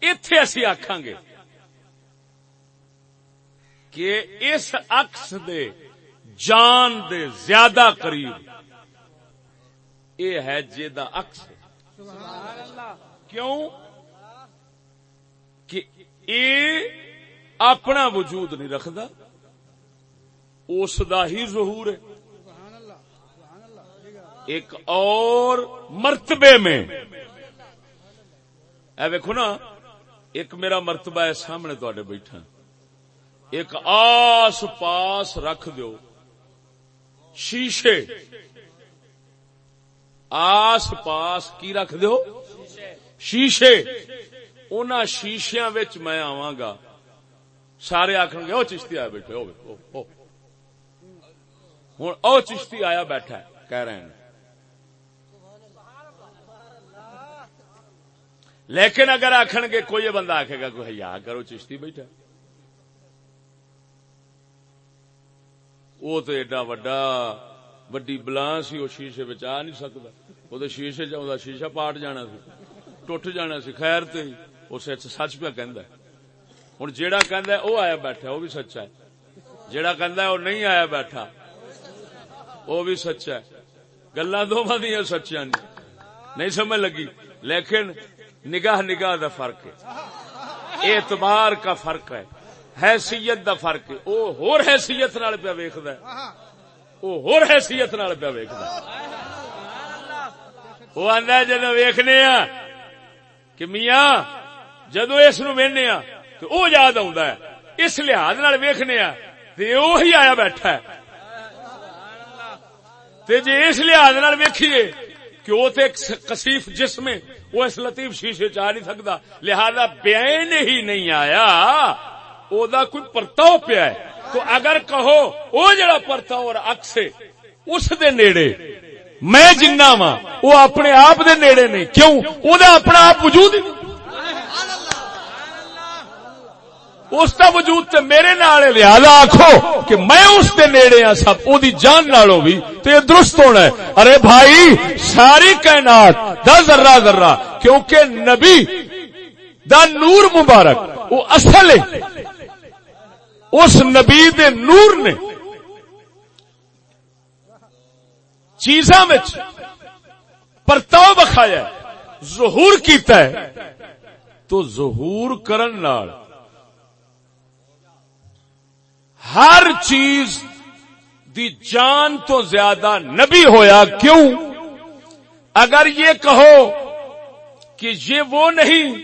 اتے اسی آخان گے کہ اس اکس دے جان دے زیادہ قریب یہ ہے جا اکس کیوں؟ کہ اے اپنا وجود نہیں رکھدا، اس دا ہی ظہور ہے۔ ایک اور مرتبے میں۔ اے ویکھو نا، ایک میرا مرتبہ ہے سامنے تے بیٹھا ایک آس پاس رکھ دیو۔ شیشے۔ آس پاس کی رکھ دیو؟ شیشے۔ ان شیشیا میں آواں گا۔ سارے آخر گے، او چشتی آیا بیٹھے ہوں او چشتی آیا بیٹھا ہے، کہہ رہے ہیں۔ لیکن اگر آخن گے کوئی بندہ آخے گا کوئی ہاں، یا کرو، چشتی بیٹھا۔ وہ تو ایڈا وڈا، وڈی بلان سی، وہ شیشے بچ آ نہیں سکتا۔ وہ شیشے چاہتا شیشہ پاٹ جانا سی۔ ٹوٹ جانا سی، خیر تے اس سچ پہ کہ ہوں جیڑا کہ وہ آیا بیٹھا وہ بھی سچا ہے۔ جیڑا کہ وہ نہیں آیا بیٹھا۔ وہ بھی سچا ہے۔ گلا دونوں دیا سچیاں نہیں سمجھ لگی۔ لیکن نگاہ نگاہ دا فرق ہے۔ اعتبار کا فرق ہے۔ حیثیت دا فرق ہے۔ وہ ہور حیثیت نال پیا ویکھدا ہے۔ وہ ہور حیثیت نال پیا ویکھدا ہے۔ وہ آندا جدو ویکھنے آ کہ میاں جدو اس نو وینے آ تو او یاد آوندا ہے۔ اس لحاظ نال ویکھنے آ تے وہی آیا بیٹھا ہے۔ تے جے اس لحاظ نال ویکھیے کہ وہ تو ایک کسیف جسم ہے۔ وہ اس لطیف شیشے چ نہیں سکتا۔ لہذا بین ہی نہیں آیا۔ او دا کوئی پرتاؤ پیا ہے۔ تو اگر کہو وہ جڑا پرتاؤ اور اکس اس دے نیڑے۔ میں جنہ وا وہ اپنے آپ دے نیڑے نہیں۔ کیوں؟ وہ اپنا آپ وجود ہی نہیں۔ اس کا وجود تے میرے نال لہذا آخو کہ میں اس دے نیڑے ہاں سب او دی جان نالو بھی تو یہ درست ہونا ہے۔ ارے بھائی، ساری کائنات، دا ذرہ ذرہ، کیونکہ نبی دا نور مبارک، وہ اصل ہے۔ اس نبی دے نور نے چیزاں پرتاؤ بخایا ظہور کیتا ہے۔ تو ظہور کرن نال ہر چیز دی جان تو زیادہ نبی ہویا کیوں؟ اگر یہ کہو کہ یہ وہ نہیں،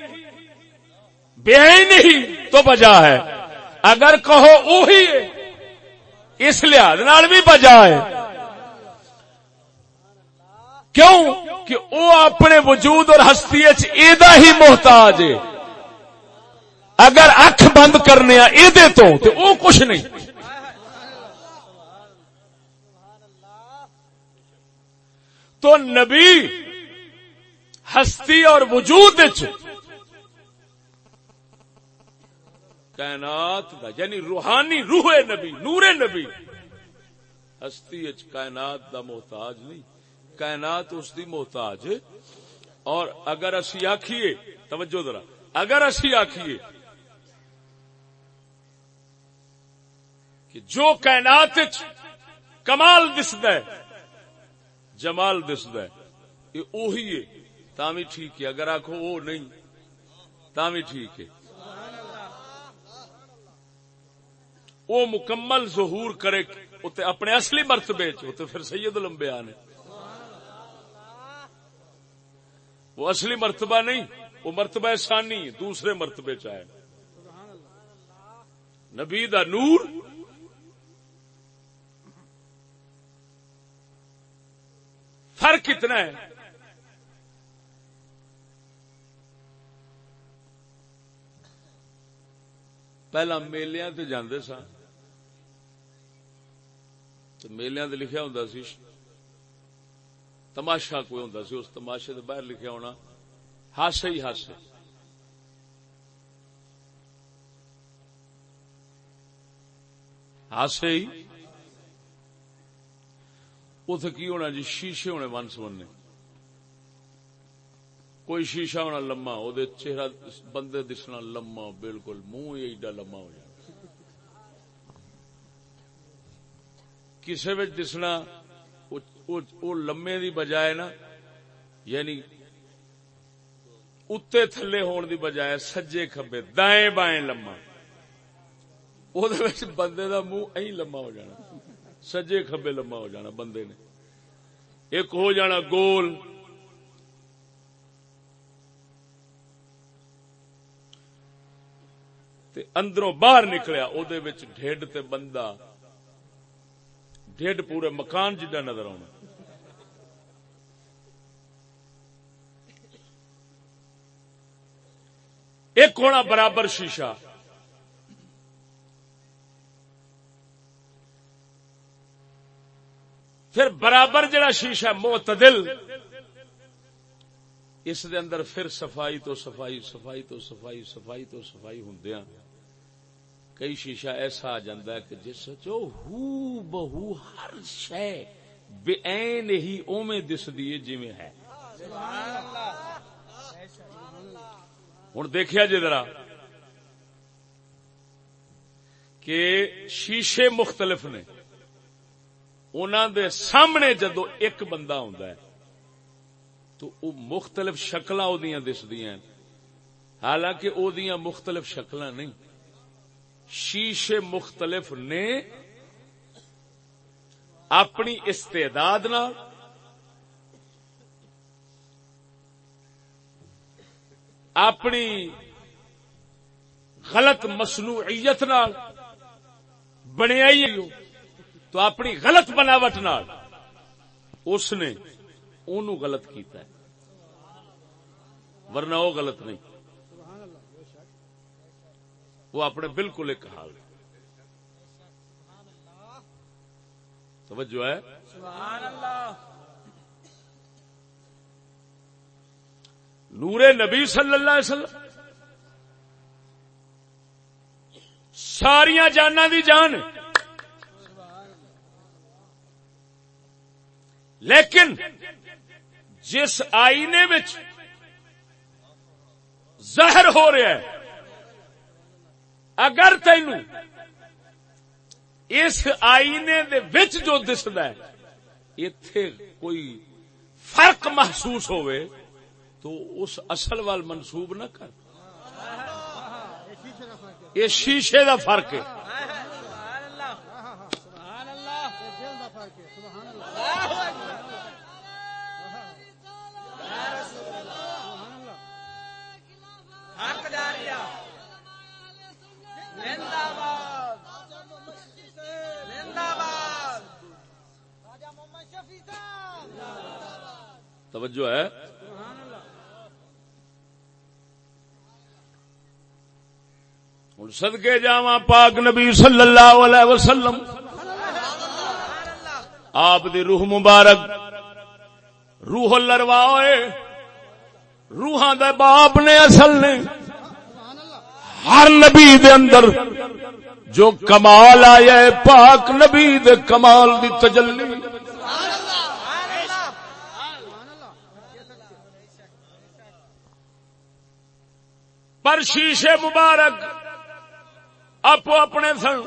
بے نہیں، تو بجا ہے۔ اگر کہو وہی اس لحاظ بھی بجا ہے۔ کیوں؟ کہ وہ اپنے وجود اور ہستی ہی محتاج ہے۔ اگر اکھ بند کرنے دے تو وہ کچھ نہیں۔ تو نبی ہستی اور وجود کائنات دا یعنی روحانی روح نبی، نور نبی، ہستی کائنات دا محتاج نہیں۔ کائنات اس دی محتاج ہے۔ اور اگر اسی آکھیے، توجہ ذرا، اگر اسی آکھیے کہ جو کائنات کمال دسد ہے، جمال دسد ہے، یہ اوہی ہے ٹھیک ہے۔ اگر آخو وہ نہیں تاوی ٹھیک ہے۔ وہ مکمل ظہور کرے اتے اپنے اصلی مرتبے چ تے پھر سید لمبیا نے۔ وہ اصلی مرتبہ نہیں، وہ مرتبہ ثانی دوسرے مرتبے چ نبی دا نور فرق کتنا ہے؟ پہلا میلیا تے جاندے سا تو میلیا تے لکھیا ہوندا سی۔ تماشا کوئی ہوندا سی، اس تماشے دے باہر لکھیا ہونا۔ ہاسے ہی ہاسے۔ ہاسے ہی۔ اتے کی ہونا جی؟ شیشے ہونے ون سمنے کوئی شیشہ ہونا لما وہ چہرہ بندے دسنا لما بالکل منہ ایڈا لما ہو جانا۔ کسی دسنا وہ لمے دی بجائے نا یعنی اتے تھلے ہون دی بجائے سجے کھبے دائیں بائیں لما وہ بندے دا منہ اہ لما ہو جانا۔ سجے کھبے لما ہو جانا بندے نے۔ ایک ہو جانا گول۔ تے اندروں باہر نکلیا او دے وچ ڈھڈ تے بندہ۔ ڈھڈ پورے مکان جڈا نظر آنا ایک ہونا برابر شیشہ۔ پھر برابر جڑا شیشہ معتدل، اس دے اندر پھر صفائی تو صفائی صفائی تو صفائی صفائی تو صفائی ہوں کئی شیشہ ایسا آ جاندہ ہے کہ جس جو ہو بہو ہر شے بے این ہی اومے دس دیے جی میں ہے۔ ہوں دیکھا جی ذرا کہ شیشے مختلف نے۔ انہوں دے سامنے جدو ایک بندہ ہوندا ہے، تو وہ مختلف شکل دسدی حالانکہ او مختلف شکل نہیں۔ شیشے مختلف نے اپنی استعداد نال اپنی غلط مصنوعیت نال بنیا ہی تو اپنی غلط بناوٹ نال اس نے اونوں غلط کیتا ہے۔ ورنہ وہ غلط نہیں۔ وہ اپنے بالکل ایک حال توجہ ہے۔ نور نبی صلی اللہ علیہ وسلم۔ ساریا جانا دی جان لیکن جس آئینے میں زہر ہو رہا ہے، اگر تین اس آئینے دے وچ جو دسد ہے اتے کوئی فرق محسوس ہوئے تو اس اصل وال منسوب نہ کر۔ یہ شیشے دا فرق ہے۔ توجہ ہے۔ ہوں سدکے جا پاک نبی صلی اللہ علیہ وسلم۔ آپ دی روح مبارک، روح لروا روحاں دے باپ نے اصل نے۔ ہر نبی دے اندر جو کمال آیا ہے، پاک نبی دے کمال دی تجلی۔ پر شیشے مبارک آپ اپنے سن۔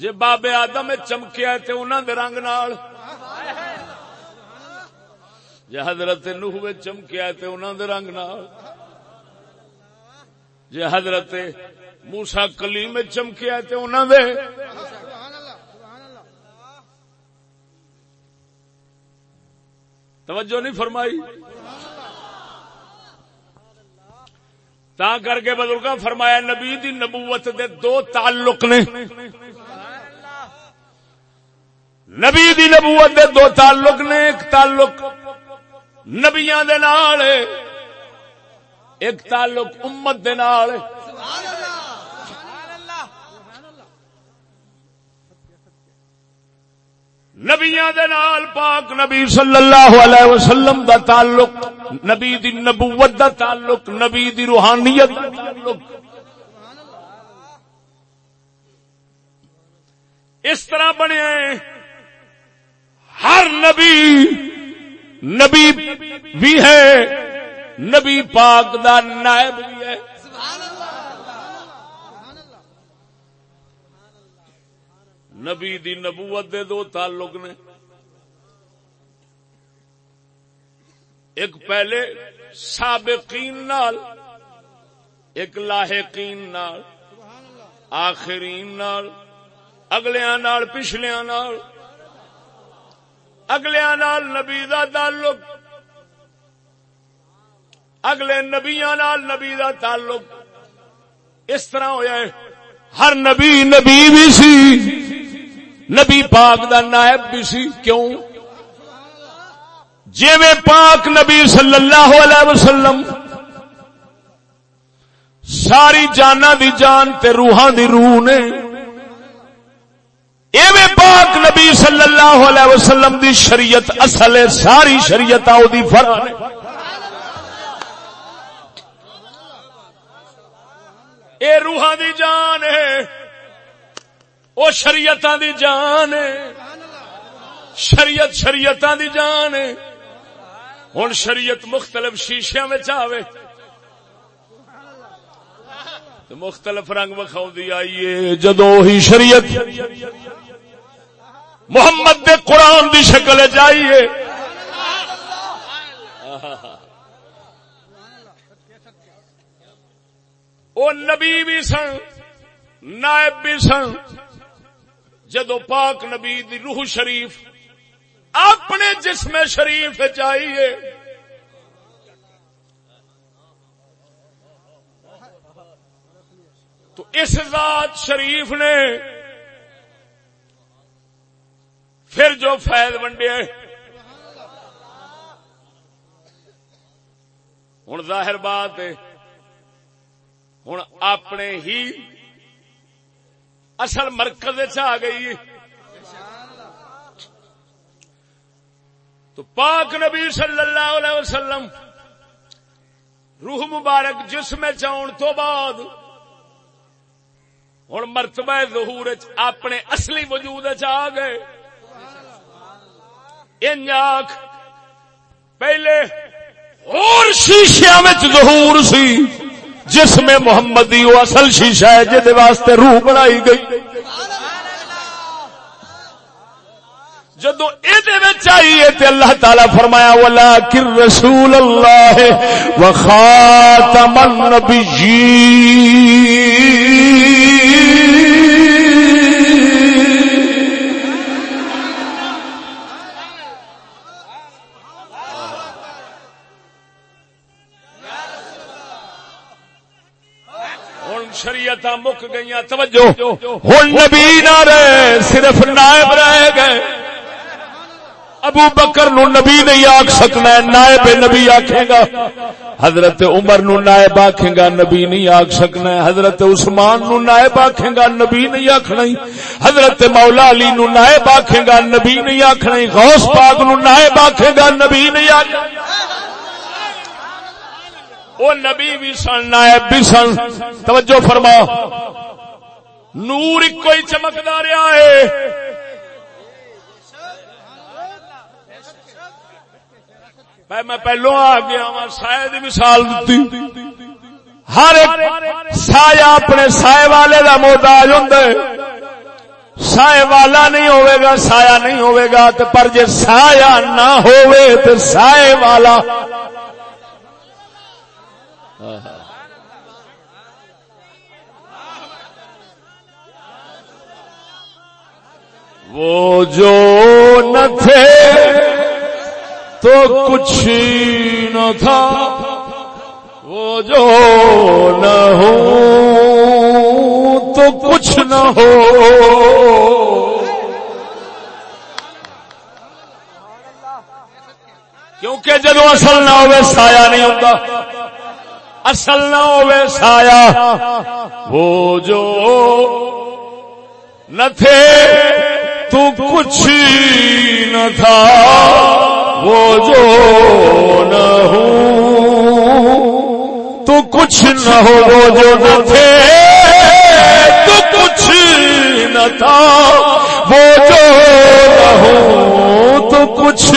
جے بابے آدم چمکیا تے انہاں دے رنگ نال۔ جے حضرت نوح وچ چمکیا تے انہاں دے رنگ نال۔ جے حضرت موسا کلیم وچ چمکیا تے انہاں دے۔ توجہ نہیں فرمائی؟ تا کر کے بزرگاں فرمایا نبی دی نبوت دے دو تعلق نے۔ نبی دی نبوت دے دو تعلق نے، ایک تعلق نبیاں دے نال ایک تعلق امت دے نال ہے۔ نبیاں دے نال پاک نبی صلی اللہ علیہ وسلم دا تعلق، نبی دی نبوت دا تعلق، نبی دی روحانیت دا تعلق۔ اس طرح بنے ہر نبی نبی بھی ہے، نبی پاک دا نائب بھی ہے۔ نبی دی نبوت دے دو تعلق نے۔ ایک پہلے سابقین نال، ایک لاحقین نال، آخرین نال، اگلیاں نال، پچھلیاں نال۔ اگلیاں نال نبی دا تعلق۔ اگلے نبیاں نال نبی دا تعلق۔ اس طرح ہویا ہے۔ ہر نبی نبی بھی سی۔ نبی پاک دا نائب بھی سی، کیوں؟ جی میں پاک نبی صلی اللہ علیہ وسلم ساری جانا دی جان تے روحان دی روح نے، ایویں پاک نبی صلی اللہ علیہ وسلم دی شریعت، اصل ہے ساری شریعت آؤ دی فرا اے روحان دی جان ہے۔ او شریعت دی جان شریعت شریعت دی جان ہوں شریعت مختلف شیشیا آوے۔ مختلف رنگ وکھاؤ آئیے جدو ہی شریعت محمد دے قرآن دی شکل جائیے او نبی بھی سن، نائب بھی سن۔ جدو پاک نبی دی روح شریف اپنے جسم شریف چاہیے تو اس ذات شریف نے پھر جو فیض ونڈے ہوں ظاہر بات ہوں اپنے ہی اصل مرکز آ گئی۔ تو پاک نبی صلی اللہ علیہ وسلم روح مبارک جسم چاؤن تو بعد ہوں مرتبہ ظہور اپنے اصلی وجود آ گئے۔ ان آخ پہلے اور شیشیا ظہور سی۔ جس میں محمدی وہ اصل شیشہ ہے جہد واسطے روح بنائی گئی۔ جدو یہ آئیے تے اللہ تعالی فرمایا، ولا کر رسول اللہ وخاتم النبیین شریعت مک گئی توجہ۔ ہوں نبی نہ رہے صرف نائب رہ گئے۔ ابو بکر نو نبی نہیں آخ سکنا نائب نبی آخے گا۔ حضرت عمر نو نائب آخے گا، نبی نہیں آخ سکنا حضرت عثمان نو نائب آخے گا، نبی نہیں آخنا حضرت مولا علی نو نائب آخے گا، نبی نہیں آخنا غوث پاک نو نائب آخے گا، نبی نہیں آخ وہ نبی بھی سن، نائب بھی سن۔ توجہ فرما۔ نور ایک کوئی چمکدا رہا ہے۔ میں پہلو آ گیا وا سائے دی مثال دیتی۔ ہر ایک سایہ اپنے سائے والے دا محتاج ہوندا سائے والا نہیں ہوئے گا، سایہ نہیں ہوئے گا، تے پر جے سایہ نہ ہوئے، تے سائے والا ہاں۔ وہ جو نہ تھے تو کچھ نہ تھا۔ وہ جو نہ ہو تو کچھ نہ ہو۔ کیونکہ جدو اصل نہ ہوئے، سایہ نہیں ہوتا اصل نہ ہوئے سایہ۔ وہ جو نہ تھے، تو کچھ نہ تھا۔ وہ جو نہ ہو تو کچھ نہ ہو۔ وہ جو نہ تھے، تو کچھ نہ تھا۔ وہ جو نہ ہو تو کچھ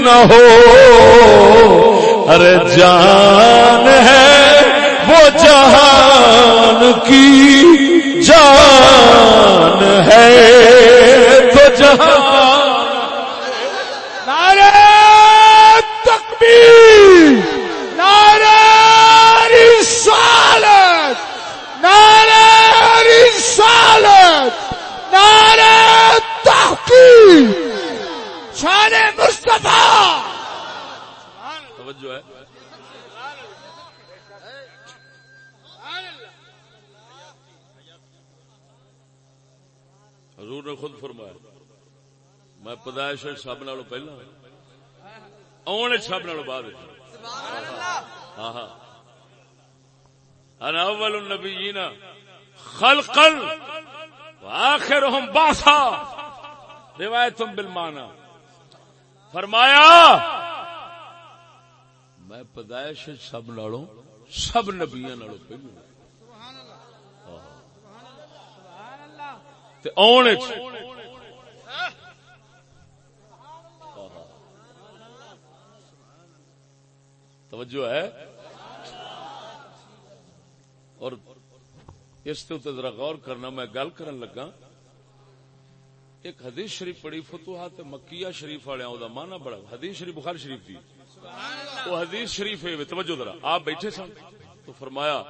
نہ ہو۔ ارے جان ہے وہ جہان کی جان ہے تو جہان نعرہ تکبیر نعرہ رسالت نعرہ رسالت نعرہ تحقیق شان مصطفیٰ توجہ ہے حضور نے خود فرمایا میں پیدائش سب نالوں پہلا آنے سب نالوں بعد ہاں ہاں۔ انا اول النبیین خلقا واخرهم باسا روایتم بالمعنی۔ فرمایا میں پیدائش سب نالوں سب نبیاں نالوں پہلو تے آن توجہ ہے۔ اور اس تے ذرا غور کرنا، میں گل کرن لگا۔ ایک حدیث شریف پڑھی، فتوحات مکیہ شریف والے دا معنی بڑا۔ حدیث شریف، بخاری شریف دی۔ وہ حدیث شریف ہے، توجہ ذرا۔ آپ بیٹھے سن۔ تو فرمایا،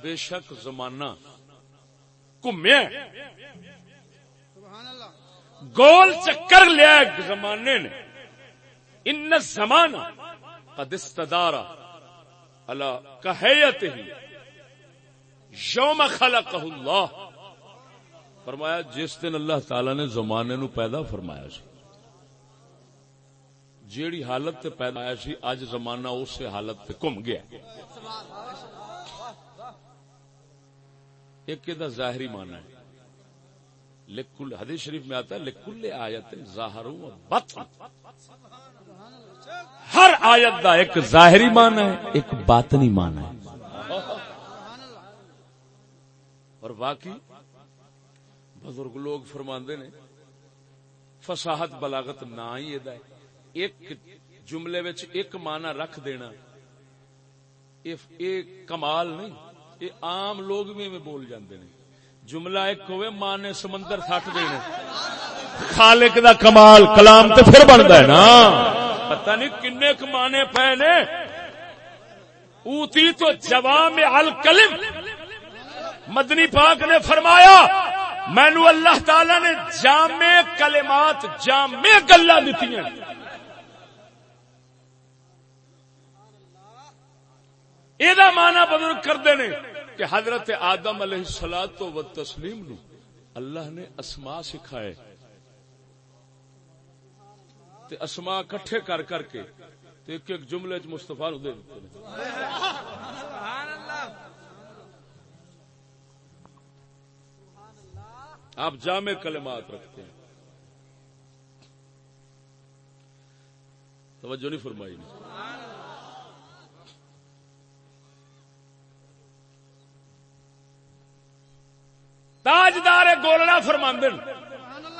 بے شک زمانہ گھومیا گول چکر لیا زمانے نے۔ ان زمانہ قد استدارا کہیت ہی یوم خلقہ اللہ۔ فرمایا، جس دن اللہ تعالی نے زمانے نو پیدا فرمایا سی۔ جیڑی حالت تے پیدا آیا سی اج زمانہ اس حالت تے گم گیا۔ ایک دا ظاہری معنی ہے۔ لکل حدیث شریف میں آتا ہے لکل آیت ظاہر بطن ہر آیت دا ایک ظاہری معنی ہے، ایک باطنی معنی ہے۔ اور باقی، بزرگ لوگ فرماندے نے، فصاحت بلاغت نہ ہی یہ ہے۔ ایک جملے وچ ایک معنی رکھ دینا۔ یہ کمال نہیں یہ عام لوگ بھی میں بول جاندے نے۔ جملہ ایک ہوئے، ماں نے سمندر سٹ دینے۔ خالق دا کمال، کلام تو پھر بنتا ہے نا۔ پتہ نہیں کنے کمانے پے نے اوتی تو جوام الکلم۔ مدنی پاک نے فرمایا، مینو اللہ تعالی نے جامع کلمات، جامع گلا دیتی یہ مانا بزرگ کرتے نے۔ کہ حضرت آدم علیہ السلام و تسلیم نو اللہ نے اسما سکھائے تے اسما کٹھے کر کر کے تے ایک ایک جملے چ مستفا نو دے دیتے آپ جامع کلمات رکھتے ہیں۔ توجہ نہیں فرمائی۔ نہیں تاجدار گولڑا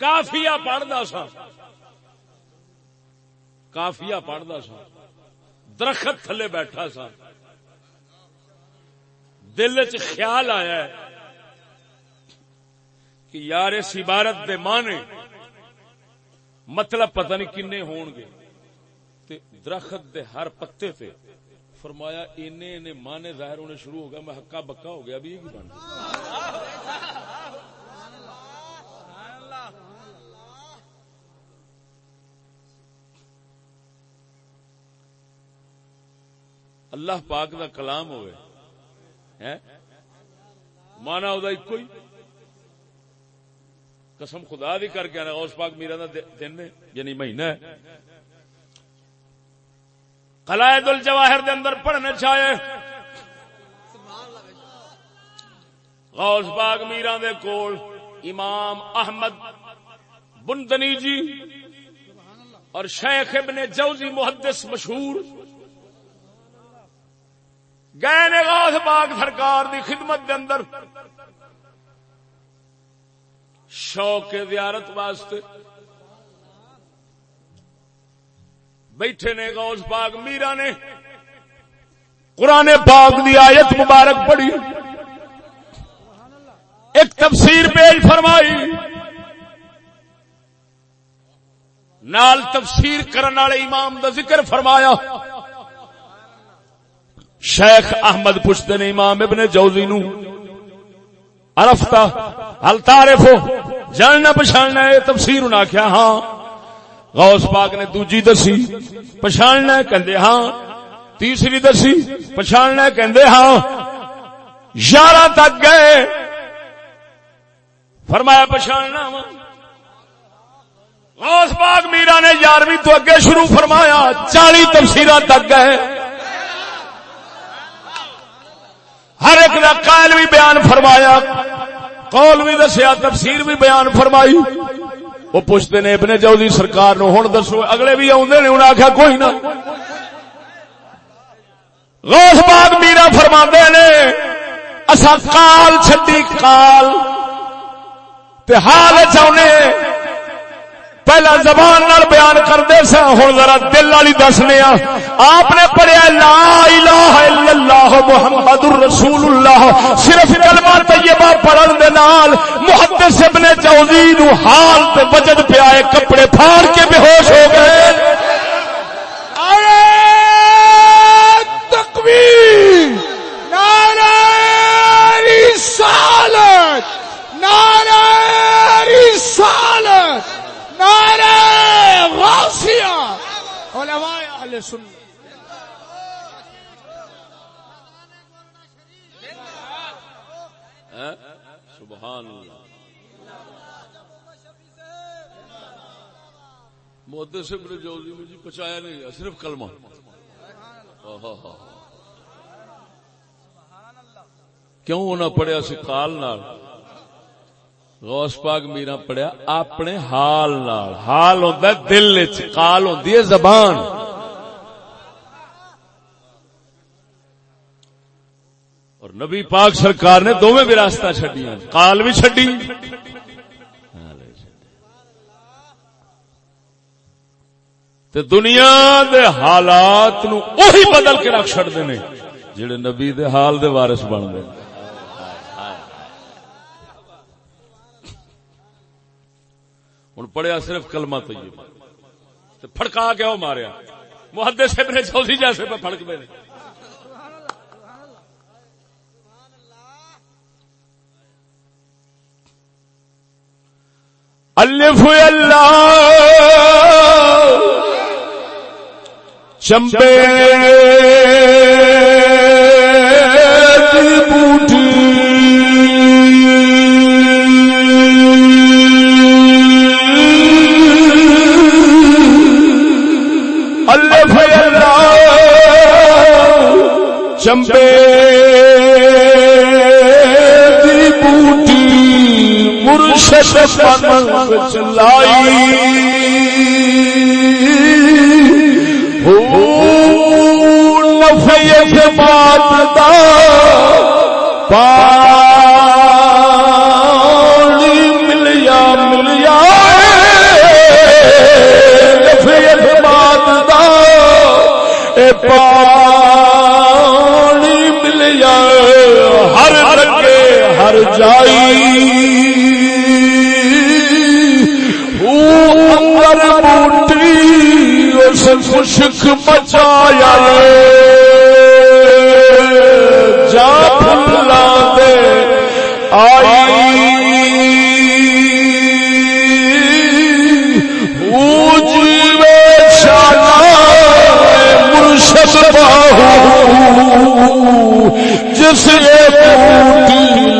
کافیا پڑھتا سا کافیا پڑھتا سا درخت تھلے بیٹھا سا دل چ خیال آیا ہے کہ یار اس عبارت دے مانے مطلب پتہ نہیں کنے ہون گے تے درخت دے ہر پتے تے فرمایا اینے اینے مانے ظاہر ہونے شروع ہو گیا میں ہکا بکا ہو گیا بھی یہ کی بن اللہ پاک دا کلام ہوئے مانا او دا ایک ہی۔ قسم خدا دی کر کے غوث پاک میرا دن ہے یعنی مہینہ ہے۔ قلائد الجواہر دے اندر پڑھنے چاہے غوث پاک میرا دے کول امام احمد بندنی جی اور شیخ ابن جوزی محدث مشہور۔ گئے نے غوث پاک سرکار دی خدمت دے اندر۔ شوق زیارت واسطے بیٹھے نے غوث پاک، میرا نے۔ قرآن پاک دی آیت مبارک پڑھی۔ ایک تفسیر پیش فرمائی۔ نال تفسیر کرن والے امام دا ذکر فرمایا۔ شیخ احمد پوچھتے نے امام ابن جوزی نو۔ عرفتا حل تعرف جاننا پچھاننا ہے، تفسیر انہاں کیا ہاں۔ غوث پاک نے دوجی دسی، پچھاننا ہے، کہندے ہاں۔ تیسری دسی، پچھاننا ہے، کہندے ہاں۔ یارہ تک گئے۔ فرمایا، پچھاننا غوث پاک میرا نے یارویں تو اگے شروع فرمایا، چالی تفسیرہ تک گئے۔ ہر ایک کا قائل بھی بیان فرمایا، قول بھی دسیا، تفسیر بھی بیان فرمائی۔ وہ پوچھتے نے، ابن جوزی سرکار نو ہوں دسو، اگلے بھی آدھے نے? انہیں آخیا کوئی نہ. غوث باغ میرا فرما نے اصا کال چڈی کال تے حال چاہنے پہلا زبان نال بیان کرتے سا ہوں ذرا دل والی دسنے آپ نے پڑھیا، لا الہ الا اللہ محمد الرسول اللہ صرف کلمہ طیبہ پڑھن دے نال محدث ابن جوزی نو حال تے وجد پہ آئے کپڑے پھاڑ کے بے ہوش ہو گئے۔ نعرہ تکبیر نعرہ رسالت! نعرہ رسالت! نعرہ غوثیہ علماء اہل سنت۔ ہاں؟ سبحان اللہ۔ محدث سے ابن جوزی نے جی پچایا نہیں گیا صرف کلمہ۔ کیوں انہاں پڑھیا سی کال نال؟ غوث پاک میرا پڑھیا، اپنے حال نال۔ حال ہوندا ہے دل وچ کال ہوندی ہے زبان۔ اور نبی پاک سرکار نے دوویں وراثتاں چھڈیاں۔ کال بھی چھڈی۔ تے دنیا دے حالات نو اوہی بدل کے رکھ چھڑدے نے، جڑے نبی دے حال دے وارث بن گئے ہن پڑھیا صرف کلمہ طیبہ۔ تے پھڑکا کے او ماریا۔ محدث ابن جوزی جیسے پہ پھڑک دے الف اللہ۔ چمبے چمبے بوٹی مرشد من چلائی۔ ہو نفیت بات دا پانی ملیا ملیا۔ نفیت بات دا اے پانی ہر جائی اندر بوٹی اس خشک بچایا جا پھلا دے آئی۔ او جیوے جس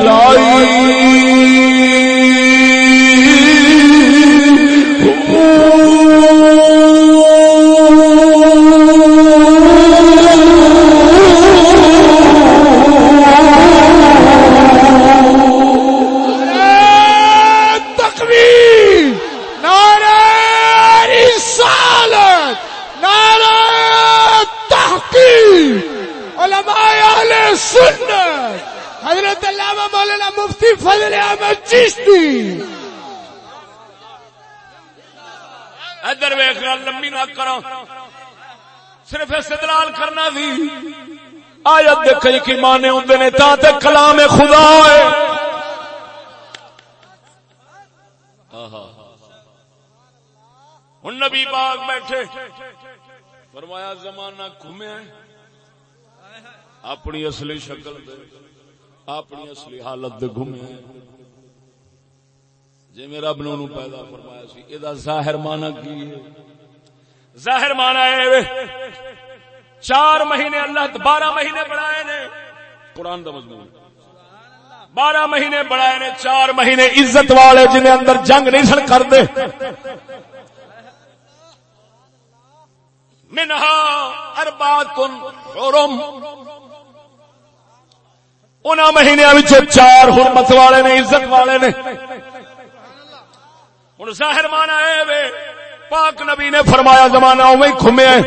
لائی فضل احمد چشتی۔ ادھر ویخ لمبی نہ کرو۔ صرف استدلال کرنا سی آیت دے جی کی مانے ہوندے نے، تا تے کلام خدا ہے۔ ہن نبی باغ بیٹھے۔ فرمایا، زمانہ گھومیا اپنی اصلی شکل دے۔ اپنی اصلی حالت دے گھومیا جی میں رب نے پیدا فرمایا سی، یہ ظاہر مانا کی ظاہر مانا ہے چار مہینے اللہ بارہ مہینے بڑھائے نے۔ قرآن کا مضمون۔ بارہ مہینے بڑھائے نے، چار مہینے عزت والے جنہیں اندر جنگ نہیں سن کرتے منہا اربات حرم۔ ان مہینوں چار حرمت والے نے، عزت والے نے۔ ہوں ظاہر مانا ہے وے، پاک نبی نے فرمایا، زمانہ اوے گھومیا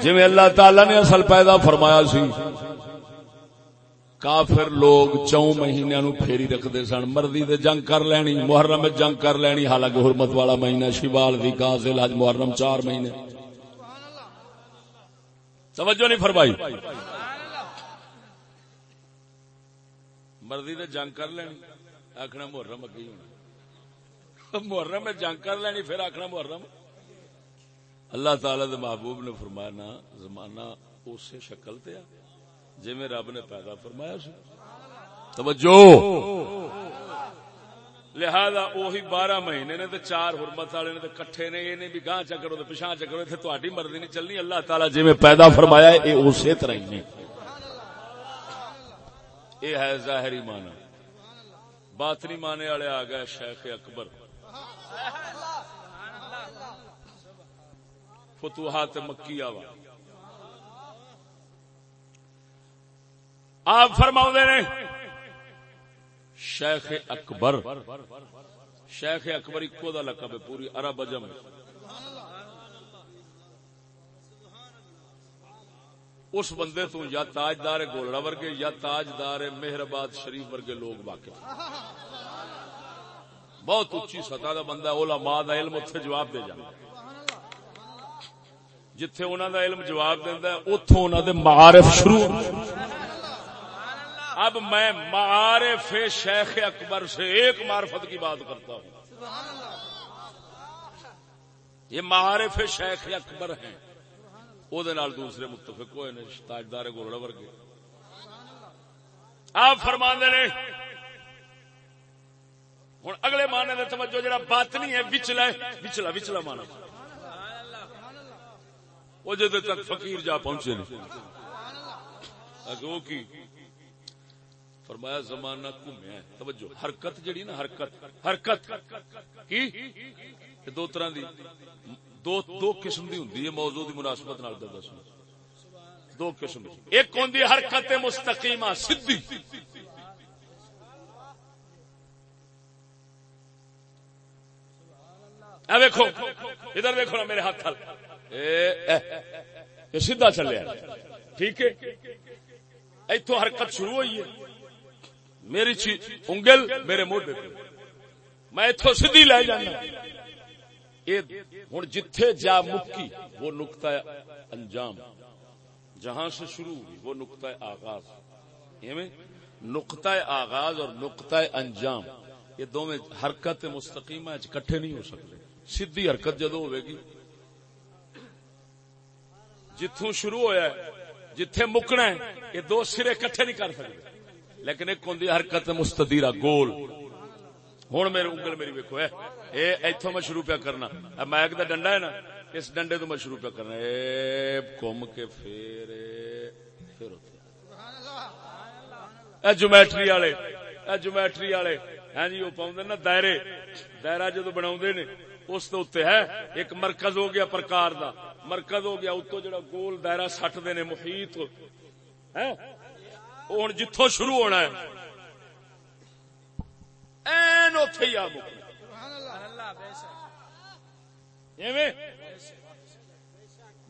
جی اللہ تعالی نے اصل پیدا فرمایا سی۔ کافر لوگ چون مہینوں نو پھیری رکھتے سن۔ مرضی دے جنگ کر لینی، محرم جنگ کر لینی۔ حالانکہ حرمت والا مہینہ شیوال دی کازل حج محرم چار مہینے۔ توجہ نہیں فرمائی۔ مرضی دے جنگ کر لینی۔ آخنا محرم اگے ہی ہونا۔ محرم میں جنگ کر لینی، پھر آخنا محرم۔ اللہ تعالی دے محبوب نے فرمایا نا زمانہ اسی شکل تے جی میں رب نے پیدا فرمایا سی۔ توجہ۔ لہذا اوہی بارہ مہینے نے تے چار حرمت والے نے تے کٹھے نے، یہ نہیں بھی گاہ چکرو تے پچھا چکرو اتنے تہاڈی مرضی نہیں چلنی۔ اللہ تعالی جی میں پیدا فرمایا اے اسی طرح ہی نے یہ ہے ظاہری معنی۔ باطنی معنی والے آ گئے شیخ اکبر۔ فتوحات مکیہ وا آپ فرما نے، شیخ اکبر شیخ اکبر اکو دا لقب ہے، پوری عرب اجم ہے۔ اس بندے تو یا تاجدار گولڑا ورگے یا تاجدار مہرباد شریف ورگے لوگ واقف بہت اچھی سطح دا بندہ علماء دا علم اتنے جواب دے جانا جتھے انہوں دا علم جواب دینا ہے اتوں انہوں دے معارف شروع۔ اب میں معارف شیخ اکبر سے ایک معرفت کی بات کرتا ہوں۔ یہ معارف شیخ اکبر ہیں۔ وہ دوسرے متفق ہوئے نے، تاجدار گولڑا ورگے۔ آپ فرما نے ہوں اگلے مانے کا توجہ جڑا باطنی ہے، وچلا وچلا وچلا مانا وہ جدے تک فقیر جا پہنچے وہ کی؟ فرمایا، زمانہ گھومیا توجہ، حرکت جڑی نا، حرکت حرکت۔ کی؟ دو طرح دی۔ دو دو قسم دی ہوندی ہے، موضوع دی مناسبت نال دس دو قسم ایک ہوندی حرکت مستقیمہ، سدھی۔ دیکھو ادھر دیکھو نا میرے ہاتھ یہ سیدھا چلے ٹھیک ہے؟ اتو حرکت شروع ہوئی ہے۔ میری انگل میرے موڈے میں اتو سیدھی لے جانا۔ ہوں جتھے جا مکی، وہ نقطہ انجام۔ جہاں سے شروع ہوئی، وہ نقطہ آغاز۔ یعنی نقطۂ آغاز اور نقطۂ انجام۔ یہ دونوں حرکت مستقیمہ کٹھے نہیں ہو سکتے۔ سیدھی حرکت جدو ہوئے گی۔ جتوں شروع ہویا ہے، جتھے مکنا ہے، یہ دو سرے کٹھے نہیں کر سکتے۔ لیکن ایک ہوں حرکت مستدیرہ گول۔ ہوں میرے انگل میری ویکو ہے اے ایتھوں میں شروع پیا کرنا میک دا ڈنڈا ہے نا اس ڈنڈے تو میں شروع پیا کرنا اے گم کے پھر پھر اے جومیٹری والے اے جومیٹری والے ہاں جی وہ پاؤں نا دائرے دائرہ جدو بنا نے اس تو ہے ایک مرکز ہو گیا پرکار دا مرکز ہو گیا اتو جڑا گول دائرہ سٹ دے محیط ہوں جتوں شروع ہونا ہے این اتے ہی آ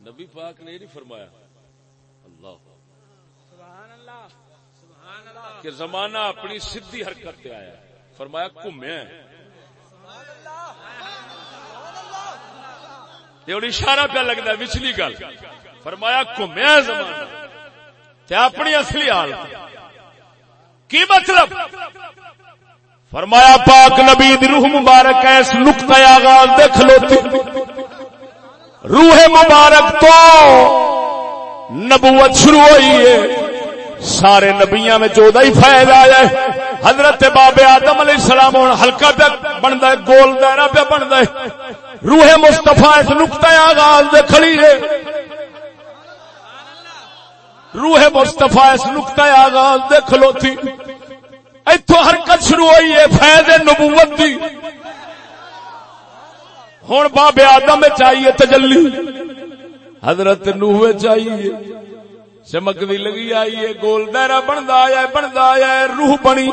نبی پاک نے نہیں فرمایا۔ اللہ۔ کہ زمانہ اپنی سدھی حرکت پہ آیا۔ فرمایا گھومیا۔ یہ اشارہ پہ لگتا ہے پچھلی گل۔ فرمایا گھومیا زمانہ۔ تے اپنی اصلی حالت۔ کی مطلب؟ فرمایا پاک نبی دی روح مبارک ایس نقطہ آغاز دے کھلوتی روح مبارک تو نبوت شروع ہوئی ہے۔ سارے نبیاں میں چودہ ہی فائد آیا ہے۔ حضرت باب آدم علیہ السلام ہوں ہلکا پہ بنتا ہے، گول دائرہ پہ بنتا ہے۔ روح مستفا اس نقطۂ آغاز دے کھڑی ہے۔ روح مستفا اس نقطۂ آغاز دے کھلوتی اتو حرکت شروع ہوئی ہے، فیض نبوت دی۔ ہوں باب آدم چاہیے تجلی۔ حضرت نوح چاہیے چمکتی لگی آئی ہے، گول دائرہ بنتا آیا بنتا آیا روح بنی۔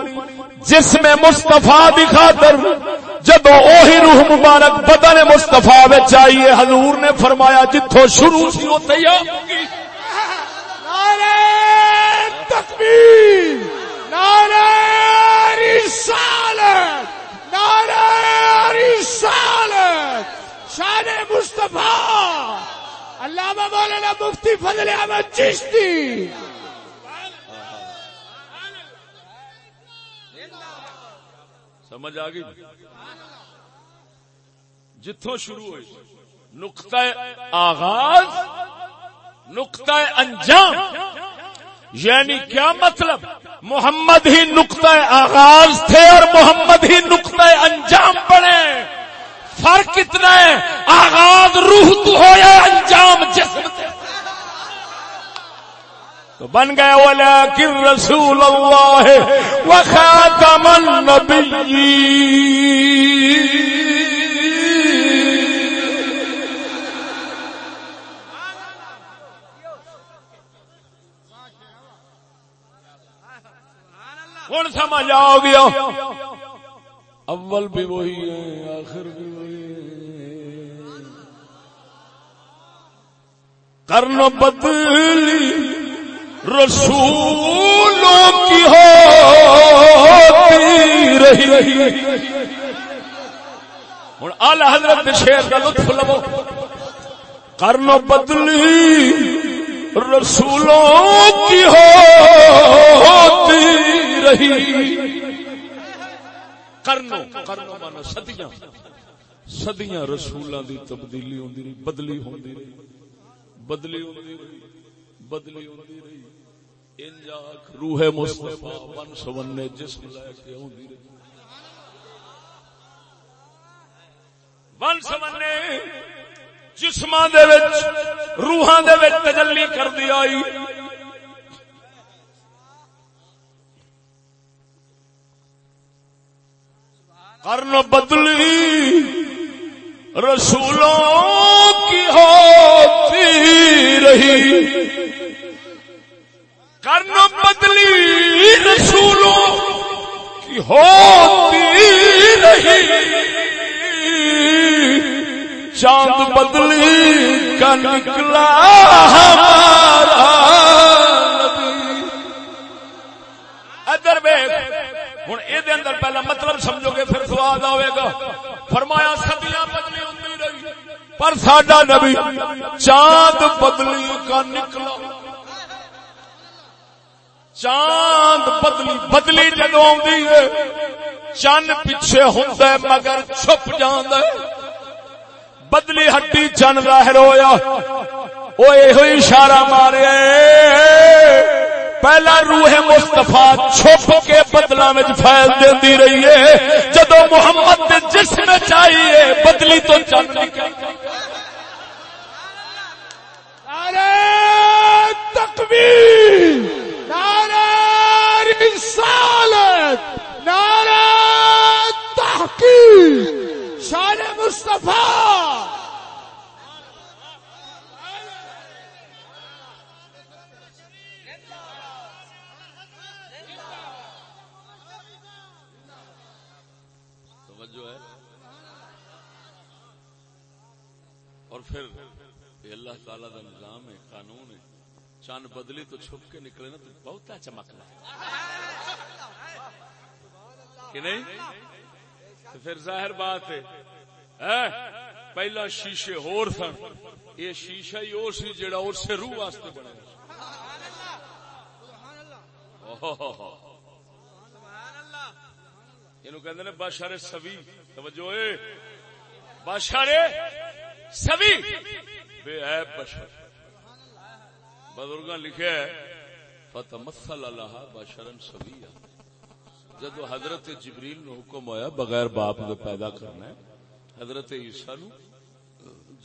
جس میں مستفا دی خاطر جدو اوہی روح مبارک بدن مستفا چاہیے حضور نے فرمایا جتوں شروع سی اتنے ہی آؤگی نعرہ تکبیر، نعرہ رسالت! نعرہ رسالت! شان مصطفیٰ! علامہ مولانا مفتی فضل احمد چشتی! سمجھ آ گئی؟ جتوں شروع ہوئی، نقطۂ آغاز، نقطۂ انجام یعنی کیا مطلب؟ محمد ہی نقطۂ آغاز تھے اور محمد ہی نقطۂ انجام بنے۔ فرق کتنا ہے، آغاز روح تو ہو یا انجام جسم سے تو بن گئے ولیکن رسول اللہ و خاتم ہوں سمجھ آ گیا اول بھی وہی ہے، آخر بھی وہی ہے۔ کرن بدلی رسولوں کی ہوتی رہی۔ ہوں آل حضرت شیر کا لطف لو۔ کرن بدلی رسولوں کی ہوتی رہی۔ کرنو کرنو مانا صدیاں صدیاں رسولاں دی تبدیلی ہوندی رہی، بدلی ہوندی رہی، بدلی ہوندی رہی، بدلی ہوندی رہی۔ انجاک روح مصطفیٰ ون سونے جسم لے کے ہوندی رہی۔ ون سونے جسماں دے وچ، روحاں دے وچ تجلی کر دی ہر نو بدلی رسولوں ساڈا نبی چاند بدلی کا نکلا۔ چاند بدلی بدلی جدو آدھی ہے چند پیچھے ہوں مگر چھپ جاند بدلی ہٹی چن ظاہر ہویا۔ وہ یہ اشارہ مارے۔ پہلا روح مستفا چھپ کے بدلا میں فیل دیتی رہی ہے۔ جدو محمد جسم چاہیے، بدلی تو چند نعرہ تکبیر نعرہ رسالت نعرہ تحقیق شان مصطفیٰ اور پھر اللہ تعالی کا نظام ہے قانون ہے چند بدلی تو چھپ کے نکلے نا تو بہت چمکنا کہ نہیں؟ تو پھر ظاہر بات ہے۔ پہلا شیشے ہور سن۔ یہ شیشہ ہی اور سی جڑا اور سے روح واسطے بنے یہ بادشاہ سوی۔ توجہ اے۔ بادشاہ سوی۔ بے عیب بشر۔ بزرگ لکھا ہے، فتمثل اللہ بشرن سویا. جدو حضرت جبریل نو حکم ہویا بغیر باپ دے پیدا کرنا ہے، حضرت عیسیٰ نو،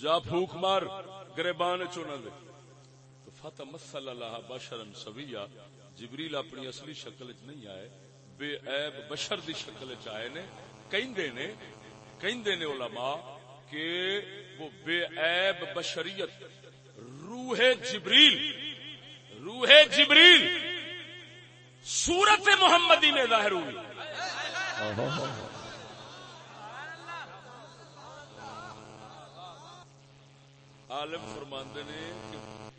جا پھوک مار گریبان چونا دے۔ تو فتمثل اللہ بشرن سویا، جبریل اپنی اصلی شکل چ نہیں آئے، بے عیب بشر دی شکل چ آئے نے۔ کہندے نے کہندے نے علماء کہ وہ بے عیب بشریت روح جبریل روح جبریل سورت محمدی میں ظاہر ہوئی۔ عالم فرماندے نے کہ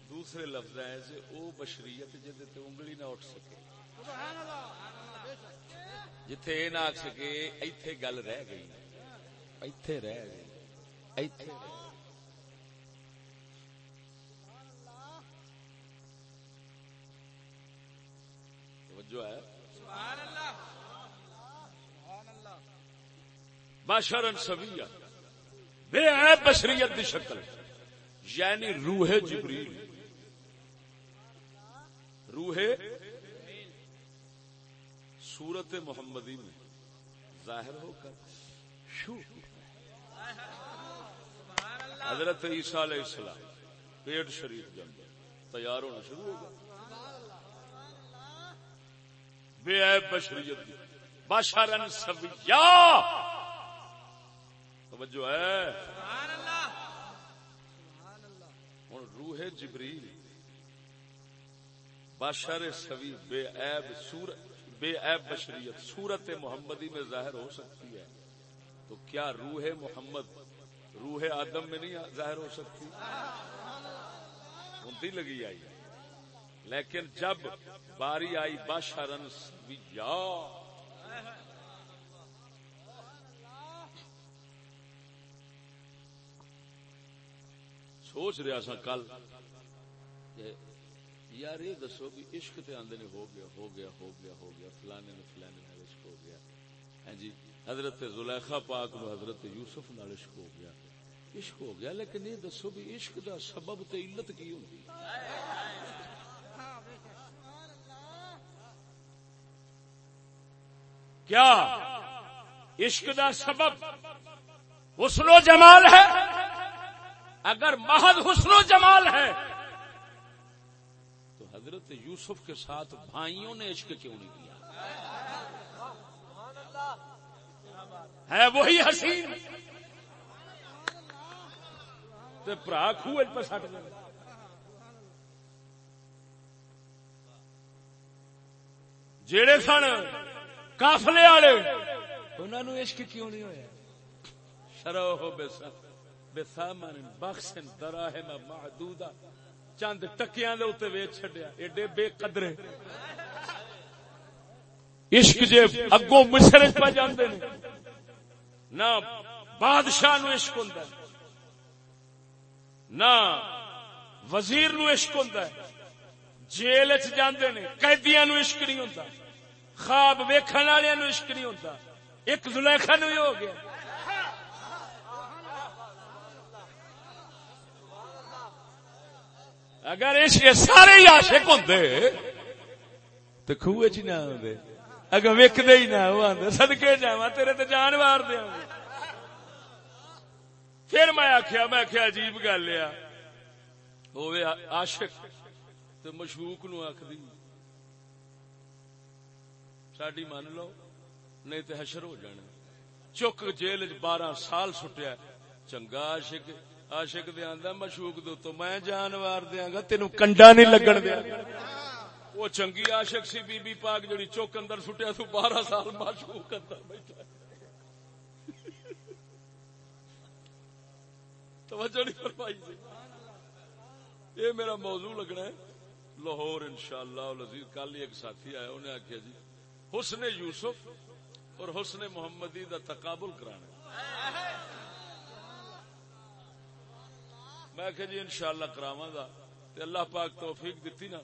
دوسرے لفظ سے او بشریت جہد تے انگلی نہ اٹھ سکے۔ جتھے یہ نہ آخ سکے، ایتھے گل رہ گئی۔ ایتھے رہ گئی۔ ایتھے رہ گئی۔ توجہ ہے۔ بشرن سویا بے عیب بشریت دی شکل۔ یعنی روح جبریل۔ روح سورت محمدی میں۔ ظاہر ہو کر۔ شو۔ حضرت عیسیٰ علیہ السلام۔ پیٹ شریف اندر تیار ہونا شروع ہو گیا۔ بے عیب بشریت۔ بشرن سویا توجہ ہے۔ ہوں روح جبریل۔ بشر سوی بے عیب سور، بے عیب بشریت۔ سورت محمدی میں ظاہر ہو سکتی ہے۔ تو کیا روح محمد، روح آدم میں نہیں ظاہر ہو سکتی؟ انتی لگی آئی۔ ہے لیکن جب باری آئی بشرن سویا سوچ رہا سا کل۔ یار یہ دسو بھی عشق تے آندے نے ہو گیا ہو گیا ہو گیا ہو گیا، فلانے نے فلانے نال عشق ہو گیا۔ ہاں جی حضرت زلیخا پاک نو حضرت یوسف نال عشق ہو گیا۔ عشق ہو گیا، لیکن یہ دسو بھی عشق دا سبب تے علت کی ہوندی؟ کیا عشق دا سبب حسن و جمال ہے؟ اگر محض حسن و جمال ہے، تو حضرت یوسف کے ساتھ بھائیوں نے عشق کیوں نہیں کیا؟ ہے وہی حسین۔ تے برا خوہ پہ سٹ گئے جیڑے سن کافلے والے۔ انہوں نے عشق کیوں نہیں ہوا شرو ہو بے سخت بے سامن بخشن دراہم معدودہ۔ چند ٹکیاں دے اوتے ویچ چھڈیا۔ ایڈے بے قدرے۔ عشق جے اگوں مصر وچ پا جاندے نے۔ نہ بادشاہ نو عشق ہوندا ہے۔ نہ وزیر نو عشق ہوندا ہے۔ جیل چ جاندے نے، قیدیاں نو عشق نہیں ہوندا۔ خواب ویکھن والےاں نو عشق نہیں ہوندا۔ ایک زلیخا نو ہی ہو گیا۔ اگر عشق سارے ہی عاشق ہوندے تو خوہ چ نہ ہوندے اگر ویکھدے ہی نہ وہ آندے صدکے جاواں، تیرے تے جان وار دیاں پھر میں آخیا میں آخیا عجیب گل ہے۔ ہوے، عاشق تے مشوق نو آخری ساڈی من لو، نہیں تے حشر ہو جانا۔ چک جیل بارہ سال سٹیا چنگا عاشق عاشق دے آندا مشوق دو تو میں جانوار دیاں گا تینو کنڈا نہیں لگن دیا۔ وہ چنگی عاشق سی بی بی پاک جڑی چوک اندر سٹیا، تو بارہ سال مشوق اندر بیٹھا توجہ نہیں فرمائی جی۔ یہ میرا موضوع لگنا ہے۔ لاہور انشاءاللہ العزیز کل ایک ساتھی آیا، انہیں آخیا جی حسن یوسف اور حسن محمدی دا تقابل کرانا میں کہ جی انشاءاللہ کراواں گا تے اللہ پاک توفیق دیتی نا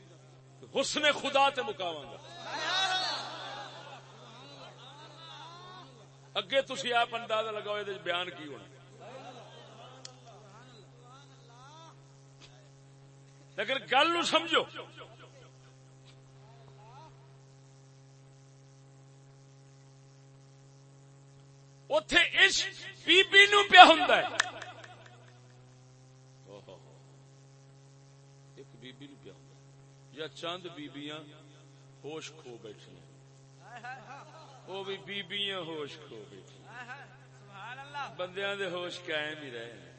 حسن خدا تے مکاواں گا۔ اگے تسی آپ اندازہ لگاؤ یہ بیان کی ہونا۔ لیکن گل نو سمجھو اتے عشق بی بی نو پیا ہوں ایک بی بی نو پیا ہوں یا چند بیبیاں ہوش کھو بیٹھی وہ بھی بیبیاں ہوش کھو بیٹھی بندیاں دے ہوش قائم ہی رہے ہیں۔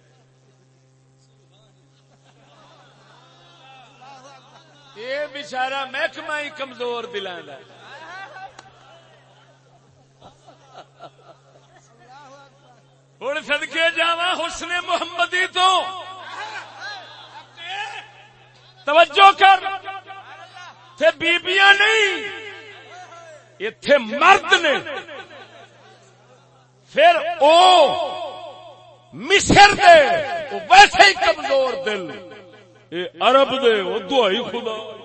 یہ بچارا محکمہ ہی کمزور دلا ہوں سدکے جا حسن محمدی تو۔ توجہ کر۔ تھے بیبیاں نہیں۔ اتے مرد نے۔ پھر او مصر دے۔ وہ ویسے ہی کمزور دل۔ اے عرب دے۔ وہ دعائی خدا۔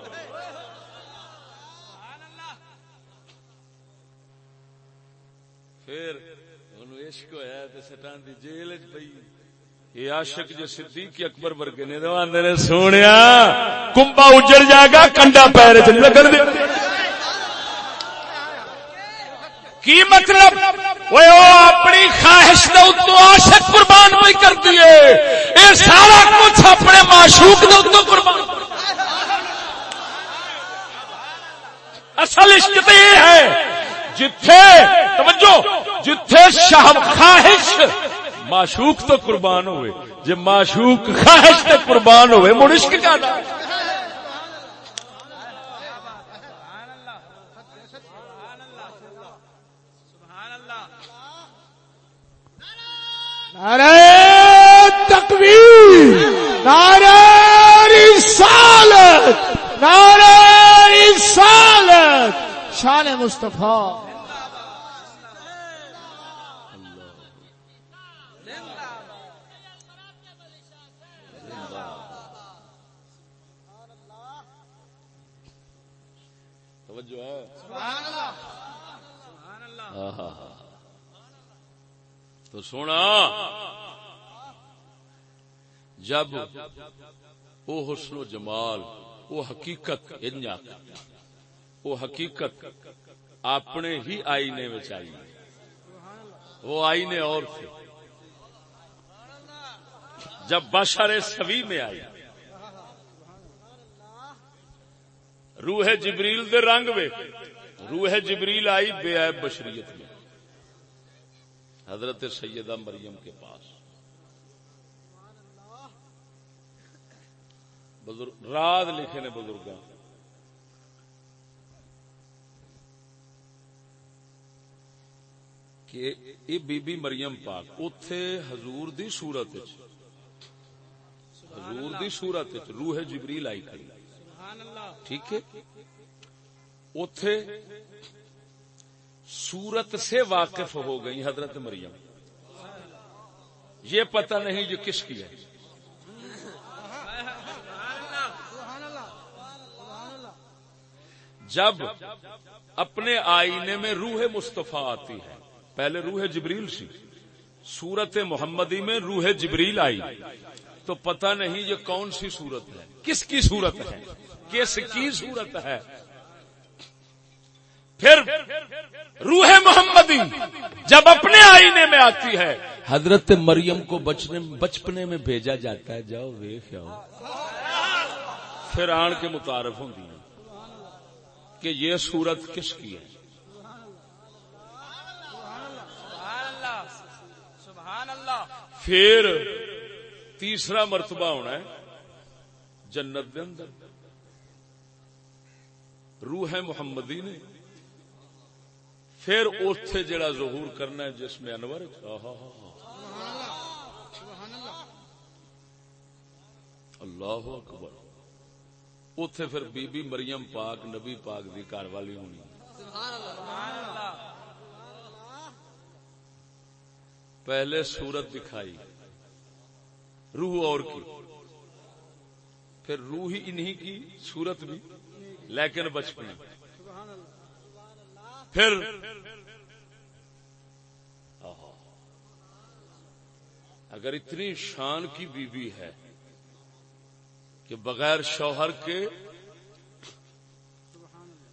پھر عشق ہویا تے سٹان دی جیل وچ پئی۔ یہ عاشق جو صدیق اکبر ورگے نے دو اندر سونیا کمبا اجڑ جائے گا کنڈا پیر وچ لگن دے۔ کی مطلب؟ وہ اپنی خواہش دے اتو عاشق قربان بھی کر دیے اے سارا کچھ اپنے معشوق دے اتو قربان۔ اصل عشق تو یہ ہے۔ جتھے، توجہ، جتھے شاہ خواہش، معشوق تو قربان ہوئے۔ جے معشوق خواہش تے قربان ہوئے، مڑ عشق کا نعرہ تکبیر نعرہ رسالت نعرہ رسالت۔ شان مصطفیٰ۔ توجہ ہے۔ سبحان اللہ۔ تو سونا۔ جب وہ حسن و جمال، وہ حقیقت انجا وہ حقیقت اپنے ہی آئینے میں چاہیے۔ وہ آئینے اور تھے جب بشر سوی میں آئی، روح جبریل دے رنگ وے۔ روح جبریل آئی بے عیب بشریت میں۔ حضرت سیدہ مریم کے پاس۔ بزرگ لکھے نے بزرگ کہ یہ بی بی مریم پاک اتے حضور دی صورت حضور دی صورت روح جبریل آئی کھڑی۔ ٹھیک ہے؟ اتے سورت سے واقف ہو گئی حضرت مریم۔ یہ پتہ نہیں جو کس کی ہے۔ جب اپنے آئینے میں روح مصطفیٰ آتی ہے پہلے روح جبریل سی۔ سورت محمدی میں روح جبریل آئی۔ تو پتہ نہیں یہ کون سی صورت ہے۔ کس کی صورت ہے؟ کس کی صورت ہے؟ پھر روح محمدی جب اپنے آئینے میں آتی ہے، حضرت مریم کو بچنے بچپنے میں بھیجا جاتا ہے۔ جاؤ ویخ آؤ پھر آن کے متعارف ہوں کہ یہ صورت کس کی ہے سبحان اللہ سبحان اللہ پھر تیسرا مرتبہ ہونا ہے جنت دے اندر۔ روح محمدی نے پھر اوتھے جڑا ظہور کرنا ہے جس میں انور اللہ اکبر۔ اوتھے پھر بی بی مریم پاک، نبی پاک دی گھر والی ہونی۔ پہلے صورت دکھائی۔ روح اور کی۔ پھر روح ہی انہی کی صورت بھی۔ لیکن بچپن۔ پھر اگر اتنی شان کی بیوی ہے کہ بغیر شوہر کے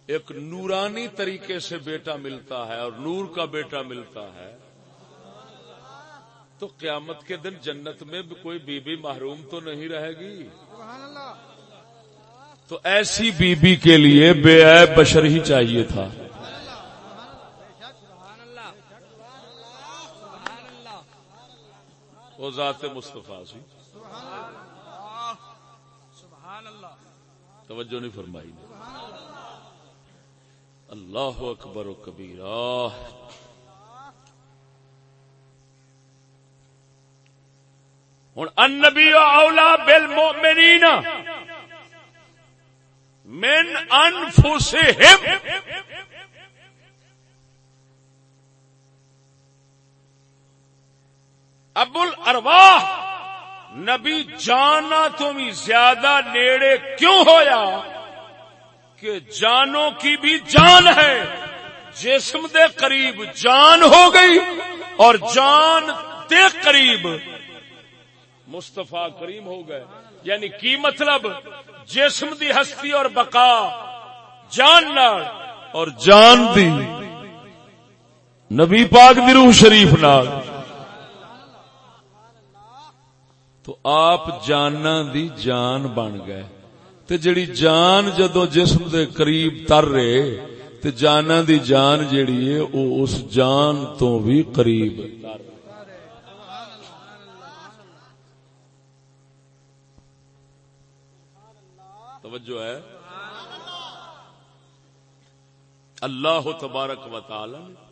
ایک نورانی طریقے سے بیٹا ملتا ہے اور نور کا بیٹا ملتا ہے تو قیامت کے دن جنت میں بھی کوئی بی بی محروم تو نہیں رہے گی؟ تو ایسی بی بی کے لیے بے عیب بشر ہی چاہیے تھا۔ وہ ذات مصطفیٰ سی۔ توجہ نہیں فرمائی۔ اللہ اکبر و کبیرہ۔ ہوں النبی اولا بالمؤمنین من انفسہم ابو الارواح نبی جانا تو بھی زیادہ نیڑے کیوں ہویا کہ جانوں کی بھی جان ہے جسم دے قریب جان ہو گئی اور جان دے قریب مصطفیٰ کریم ہو گئے۔ یعنی کی مطلب؟ جسم دی ہستی اور بقا، جان نال اور جان دی۔ نبی پاک دی روح شریف نال۔ تو آپ جانا دی جان بن گئے۔ تے جڑی جان جدو جسم دے قریب تر رہے، تے جانا دی جان جڑی ہے، او اس جان تو بھی قریب تر۔ توجہ ہے۔ اللہ تبارک و تعالی نے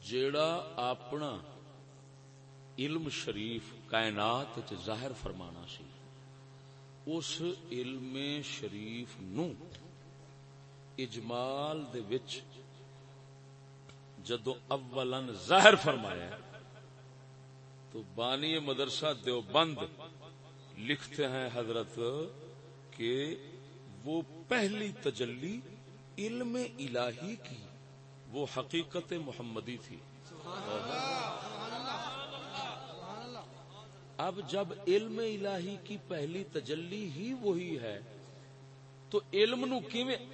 جیڑا اپنا علم شریف کائنات ظاہر فرمانا سی، اس علم شریف نو اجمال دے وچ جدو اولن ظاہر فرمایا تو بانی مدرسہ دیوبند لکھتے ہیں حضرت کہ وہ پہلی تجلی علم الہی کی، وہ حقیقت محمدی تھی۔ اب جب علم الہی کی پہلی تجلی ہی وہی ہے، تو علم نو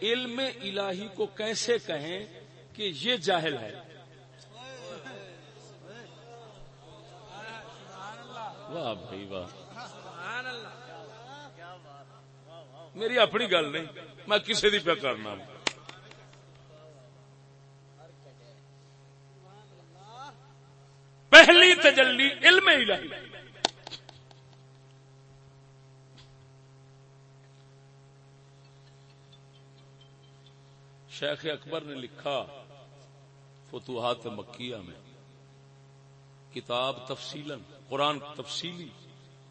علم الہی کو کیسے کہیں کہ یہ جاہل ہے؟ واہ بھائی واہ۔ میری اپنی گل نہیں میں کسی دی پہ کرنا۔ پہلی تجلی علم الہی۔ شیخ اکبر نے لکھا فتوحات مکیہ میں کتاب تفصیلا۔ قرآن تفصیلی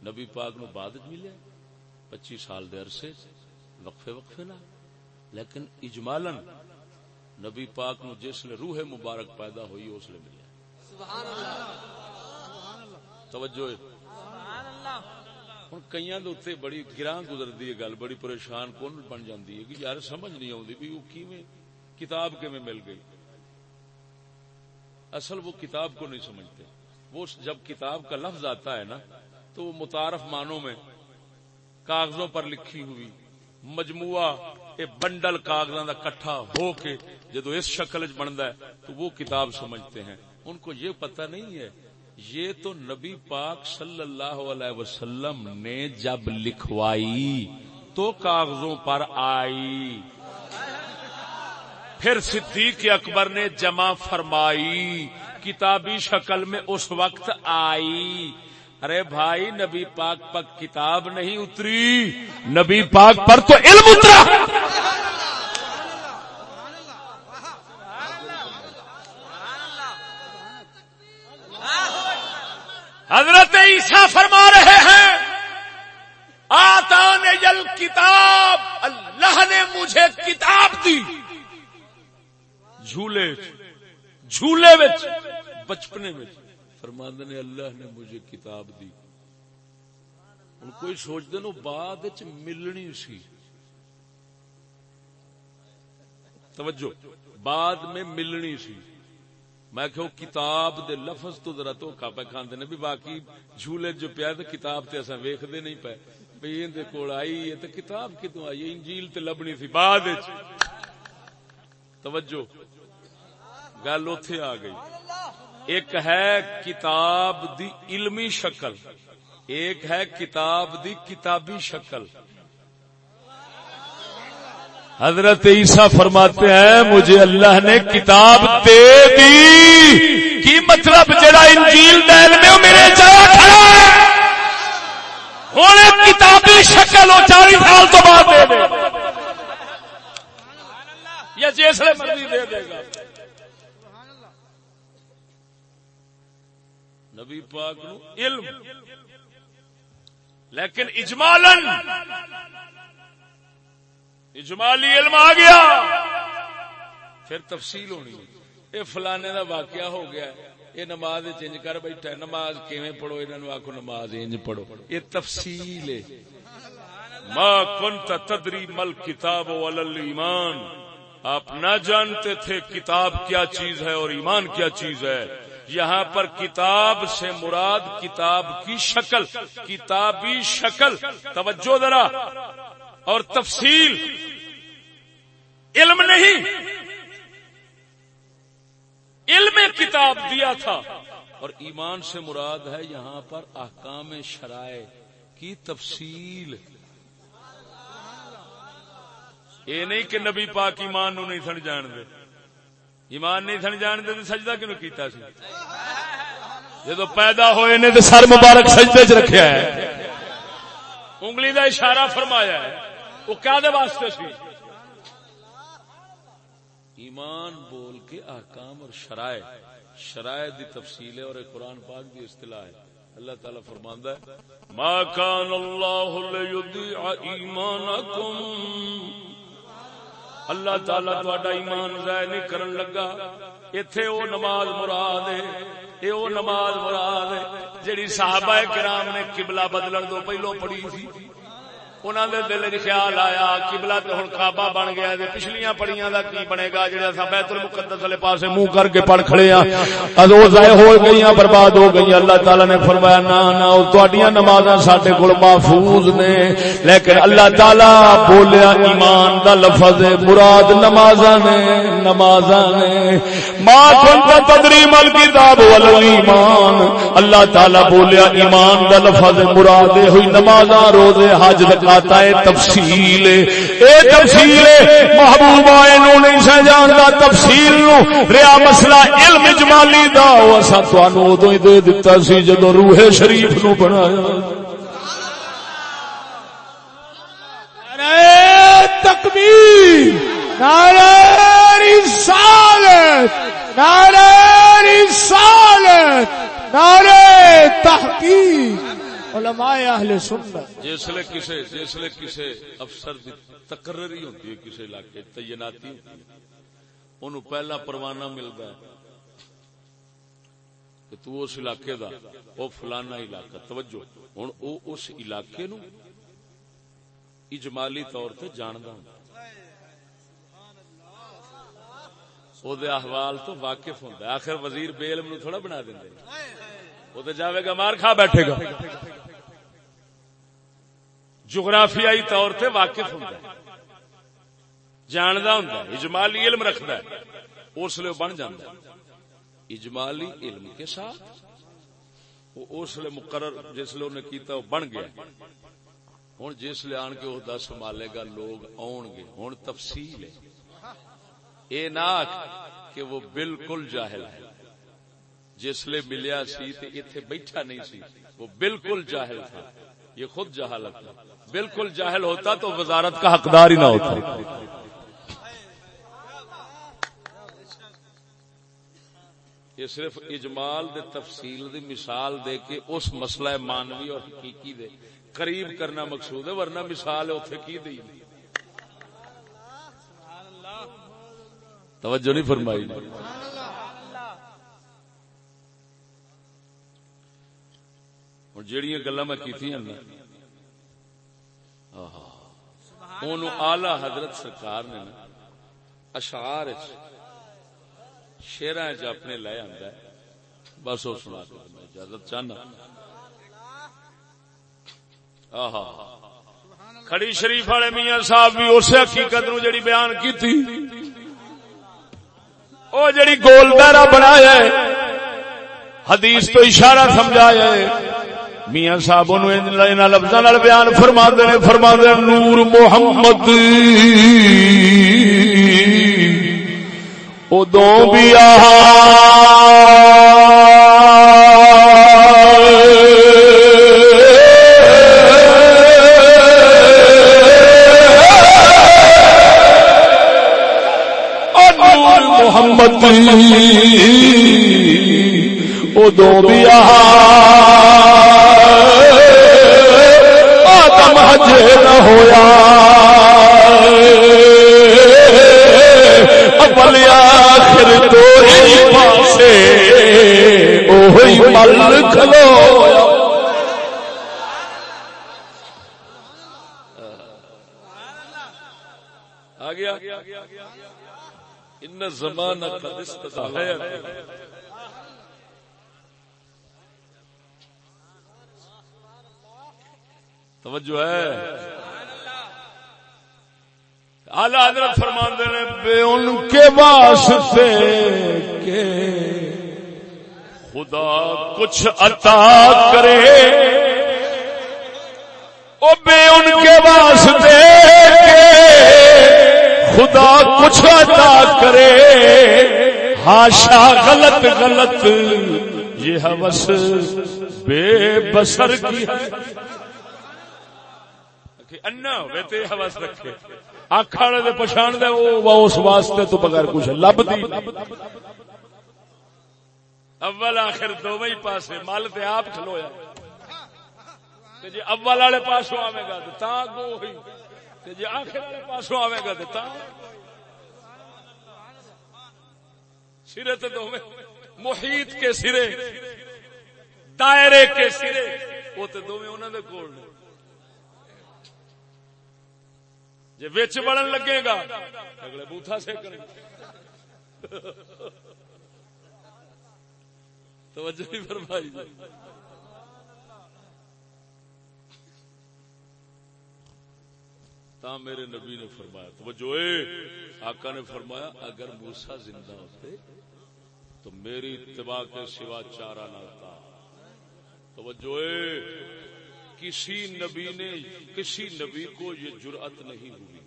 نبی پاک نو بعد وچ ملیا پچی سال دے عرصے وقفے وقفے نہ لیکن اجمالن نبی پاک نو جس نے روح مبارک پیدا ہوئی اس لیے ملیا توجہ سبحان اللہ ہوں کئی اتنے بڑی گراہ گزرتی ہے گل، بڑی پریشان کون بن جاتی ہے کہ یار سمجھ نہیں آتی بھی وہ کیویں، کتاب کیویں مل گئی۔ اصل وہ کتاب کو نہیں سمجھتے۔ وہ جب کتاب کا لفظ آتا ہے نا، تو وہ متعارف معنوں میں کاغذوں پر لکھی ہوئی مجموعہ اے بنڈل کاغذوں کا کٹھا ہو کے جدو اس شکل بنتا ہے، تو وہ کتاب سمجھتے ہیں۔ ان کو یہ پتہ نہیں ہے، یہ تو نبی پاک صلی اللہ علیہ وسلم نے جب لکھوائی تو کاغذوں پر آئی۔ پھر صدیق اکبر نے جمع فرمائی۔ کتابی شکل میں اس وقت آئی۔ ارے بھائی، نبی پاک پر کتاب نہیں اتری۔ نبی پاک پر تو علم اترا۔ حضرت عیسیٰ فرما رہے ہیں آتا نے جل کتاب، اللہ نے مجھے کتاب دی۔ جھولے۔ جھولے بچ بچپنے میں فرماند نے، اللہ نے مجھے کتاب دی۔ ہوں کوئی سوچتے نو، بعد ملنی سی۔ توجہ، بعد میں ملنی سی۔ میں کہ کتاب دے لفظ تو ذرا تو پہ کھاندے نے۔ بھی باقی جھولے جو پیا تو کتاب تے اساں ویکھدے نہیں پے۔ بھئی ان دے کول آئی ہے تے کتاب کتوں آئی انجیل تے لبنی سی بعد وچ۔ توجہ۔ گل اوتھے آ گئی۔ ایک ہے کتاب دی علمی شکل، ایک ہے کتاب دی کتابی شکل۔ حضرت عیسیٰ فرماتے ہیں، مجھے اللہ نے کتاب دے دی۔ کی مطلب جڑا انجیل دین میں میرے جایا کھڑا ہے؟ ہوں کتابی شکل وہ چالیس سال تو بعد دے دے۔ یا جسے مرضی دے دے گا۔ نبی پاک نو علم. لیکن اجمالن اجمالی علم آ گیا. پھر تفصیل ہونی یہ فلانے دا واقعہ ہو گیا یہ نماز انج کر بیٹھا نماز کیویں پڑھو؟ انہوں آخو نماز انج پڑھو. یہ تفصیل ہے. ما کنت تدری مل کتاب ولل ایمان آپ نہ جانتے تھے کتاب کیا چیز ہے اور ایمان کیا چیز ہے. یہاں پر کتاب سے مراد کتاب کی شکل، کتابی شکل۔ توجہ ذرا۔ اور تفصیل۔ علم نہیں۔ علم کتاب دیا تھا۔ اور ایمان سے مراد ہے یہاں پر احکام شرائع کی تفصیل۔ یہ نہیں کہ نبی پاک ایمان نو نہیں سن جان دے۔ ایمان نہیں سن جان دے تو سجدہ کیوں کیتا سی؟ جدو پیدا ہوئے نے تو سر مبارک سجدے چ رکھیا ہے۔ انگلی دا اشارہ فرمایا ہے۔ وہ کیا دے واسطے سی؟ ایمان بول کے احکام اور شرائع۔ شرائع دی تفصیل ہے اور قرآن پاک دی اصطلاح ہے۔ اللہ تعالی فرماندا ہے، ما کان اللہ لیضیع ایمانکم اللہ تعالی تہاڈا ایمان ضائع نہیں کرن لگا۔ ایتھے او نماز مراد ہے، اے او نماز مراد ہے جڑی صحابہ کرام نے قبلہ بدلن تو پہلو پڑھی تھی۔ انہوں دے دل چ خیال آیا قبلہ تے ہن کعبہ بن گیا تے پچھلیاں پڑیاں دا کی بنے گا جڑا اساں بیت المقدس والے پاسے منہ کر کے پڑھ کھڑے ہاں۔ از او ضائع ہو گئیاں، برباد ہو گئیاں۔ اللہ تعالی نے فرمایا نا نا او تہاڈیاں نمازاں ساڈے کول محفوظ نے۔ لیکن اللہ تعالی بولیا، ایمان دا لفظ مراد نمازاں نے نمازاں نے۔ ما کنت تدری مل کتاب والایمان اللہ تعالی بولیا، ایمان دا لفظ مراد ہوئی نمازاں، روزے، حج، زکات۔ آتا ہے تفصیل۔ اے تفصیل محبوبہ اینو نہیں سہ جاندا تفصیل نو ریا مسئلہ علم جمالی دا۔ او اسا تانوں اودوں ہی دے دتا سی جدوں روح شریف نو بنایا۔ تکبیر، نعرہ رسالت نعرہ رسالت، نعرہ تحقیق۔ علماء اہل سنت۔ جسلے کسے جسلے کسے افسر دی تقرری ہوتی ہے، کسے علاقے تعیناتی ہوتی ہے۔ انہوں پہلا پروانہ ملتا ہے کہ تو اس علاقے دا، او فلانا علاقہ، توجہ۔ ہن او اس علاقے نو اجمالی طور تے جاندا ہوندا او دے احوال تو واقف ہوندا ہے۔ آخر وزیر بے نو تھوڑا بنا دیندے وہ تو جاوے گا، مار کھا بیٹھے گا۔ جغرافیائی طور تے واقف ہوں جاندا ہوں اجمالی علم رکھدا ہے اس لیے بن جاندا ہے۔ اجمالی علم کے ساتھ اس لیے مقرر جس لیے انہیں کیتا وہ بن گیا۔ ہوں جس لیے آن کے وہ دس سنبھالے گا لوگ آن گے۔ ہوں تفصیل ہے۔ اے نہ کہ وہ بالکل جاہل ہے۔ جس لیے ملیا سی تے اتنے بیٹھا نہیں سی، وہ بالکل جاہل تھا۔ یہ خود جہالت تھا بالکل جاہل ہوتا تو وزارت کا حقدار ہی نہ ہوتا۔ یہ صرف اجمال دے تفصیل دی مثال دے کے اس مسئلہ مانوی اور حقیقی دے قریب کرنا مقصود ہے، ورنہ مثال اتنے کی دی؟ توجہ نہیں فرمائی۔ ہوں گلا میں کی آلہ حضرت سرکار نے نا اشعار شیرا چ اپنے لے آتا ہے۔ بس وہ سنا کے میں اجازت چاہنا۔ آہا۔ کھڑی شریف والے میاں صاحب بھی اس حقیقت نو جڑی بیان کی تھی وہ جڑی گول دائرہ بنایا ہے۔ حدیث تو اشارہ سمجھایا ہے۔ میاں صاحب لفظ بیان فرما نے فرما دے نور محمد۔ ادو بھی نور محمد۔ ادو بھی آدم ہویا۔ اول آخر تو ہی پاسے اوہی مل کھلو۔ ان زمانہ قد توجہ ہے۔ اعلی حضرت فرماندے نے، بے ان کے واسطے کہ خدا کچھ عطا کرے۔ او بے ان کے واسطے کہ خدا کچھ عطا کرے۔ ہاشا غلط غلط، یہ حوث بے بسر کی ہے۔ انا ہوئے تے حوث رکھے۔ اکھ والے دے پچھان دے او اس واسطے تو بغیر کچھ لب اول آخر دو ہی پاسے مل تے آپ کھلویا۔ تے جی اول والے پاسوں آوے گا تے تا گو ہوئی۔ تے آخر والے پاسوں آوے گا تے تا سرے تے دو محیط کے سرے دائرے کے سرے۔ وہ تے دو انہوں دے کول نے۔ جی وچ بڑھن لگے گا، اگلے بوتھا سے کریں توجہ نہیں فرمائی۔ تا میرے نبی نے فرمایا، توجہ اے، آقا نے فرمایا، اگر موسا زندہ ہوتے تو میری اتباع کے سوا چارہ نہ ہوتا۔ توجہ اے۔ کسی نبی نے کسی نبی کو یہ جرأت نہیں ہوئی۔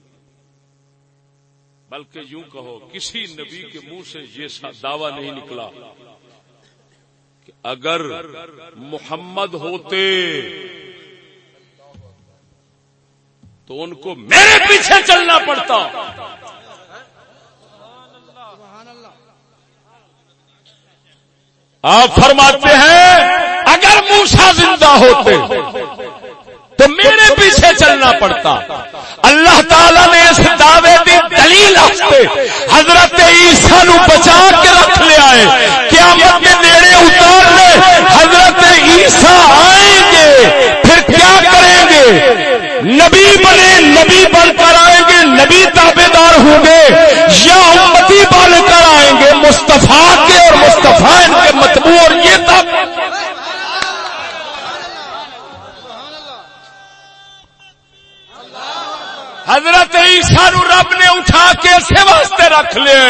بلکہ یوں کہو، کسی نبی کے منہ سے یہ دعویٰ نہیں نکلا کہ اگر محمد ہوتے تو ان کو میرے پیچھے چلنا پڑتا۔ آپ فرماتے ہیں، اگر موسا زندہ ہوتے تو میرے پیچھے چلنا پڑتا۔ اللہ تعالی نے اس دعوے کی دلیل حضرت عیسیٰ نو بچا کے رکھ لیا ہے۔ کیا کے نیڑے اتار لے۔ حضرت عیسیٰ آئیں گے، پھر کیا کریں گے؟ نبی بنے، نبی بن کر آئیں گے، نبی تابے دار ہوں گے۔ یا امتی بن کر آئیں گے مستفا کے اور مستفا ان کے متبو اور نو رب نے اٹھا کے اسے واسطے رکھ لے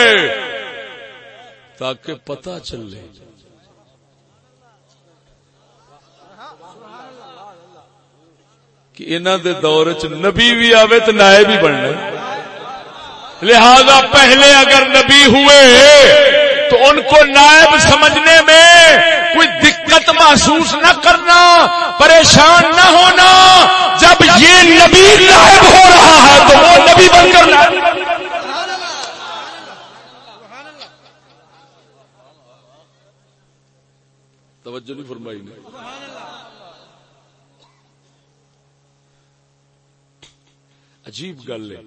تاکہ پتہ چلے۔ کہ انہوں دے دور چ نبی بھی آوے تو نائب بھی بننا لہذا پہلے اگر نبی ہوئے تو ان کو نائب سمجھنے میں کوئی دقت محسوس نہ کرنا، پریشان نہ ہونا۔ جب یہ نبی نائب ہو رہا ہے، تو وہ نبی بن کر توجہ نہیں فرمائی نے۔ عجیب گل ہے،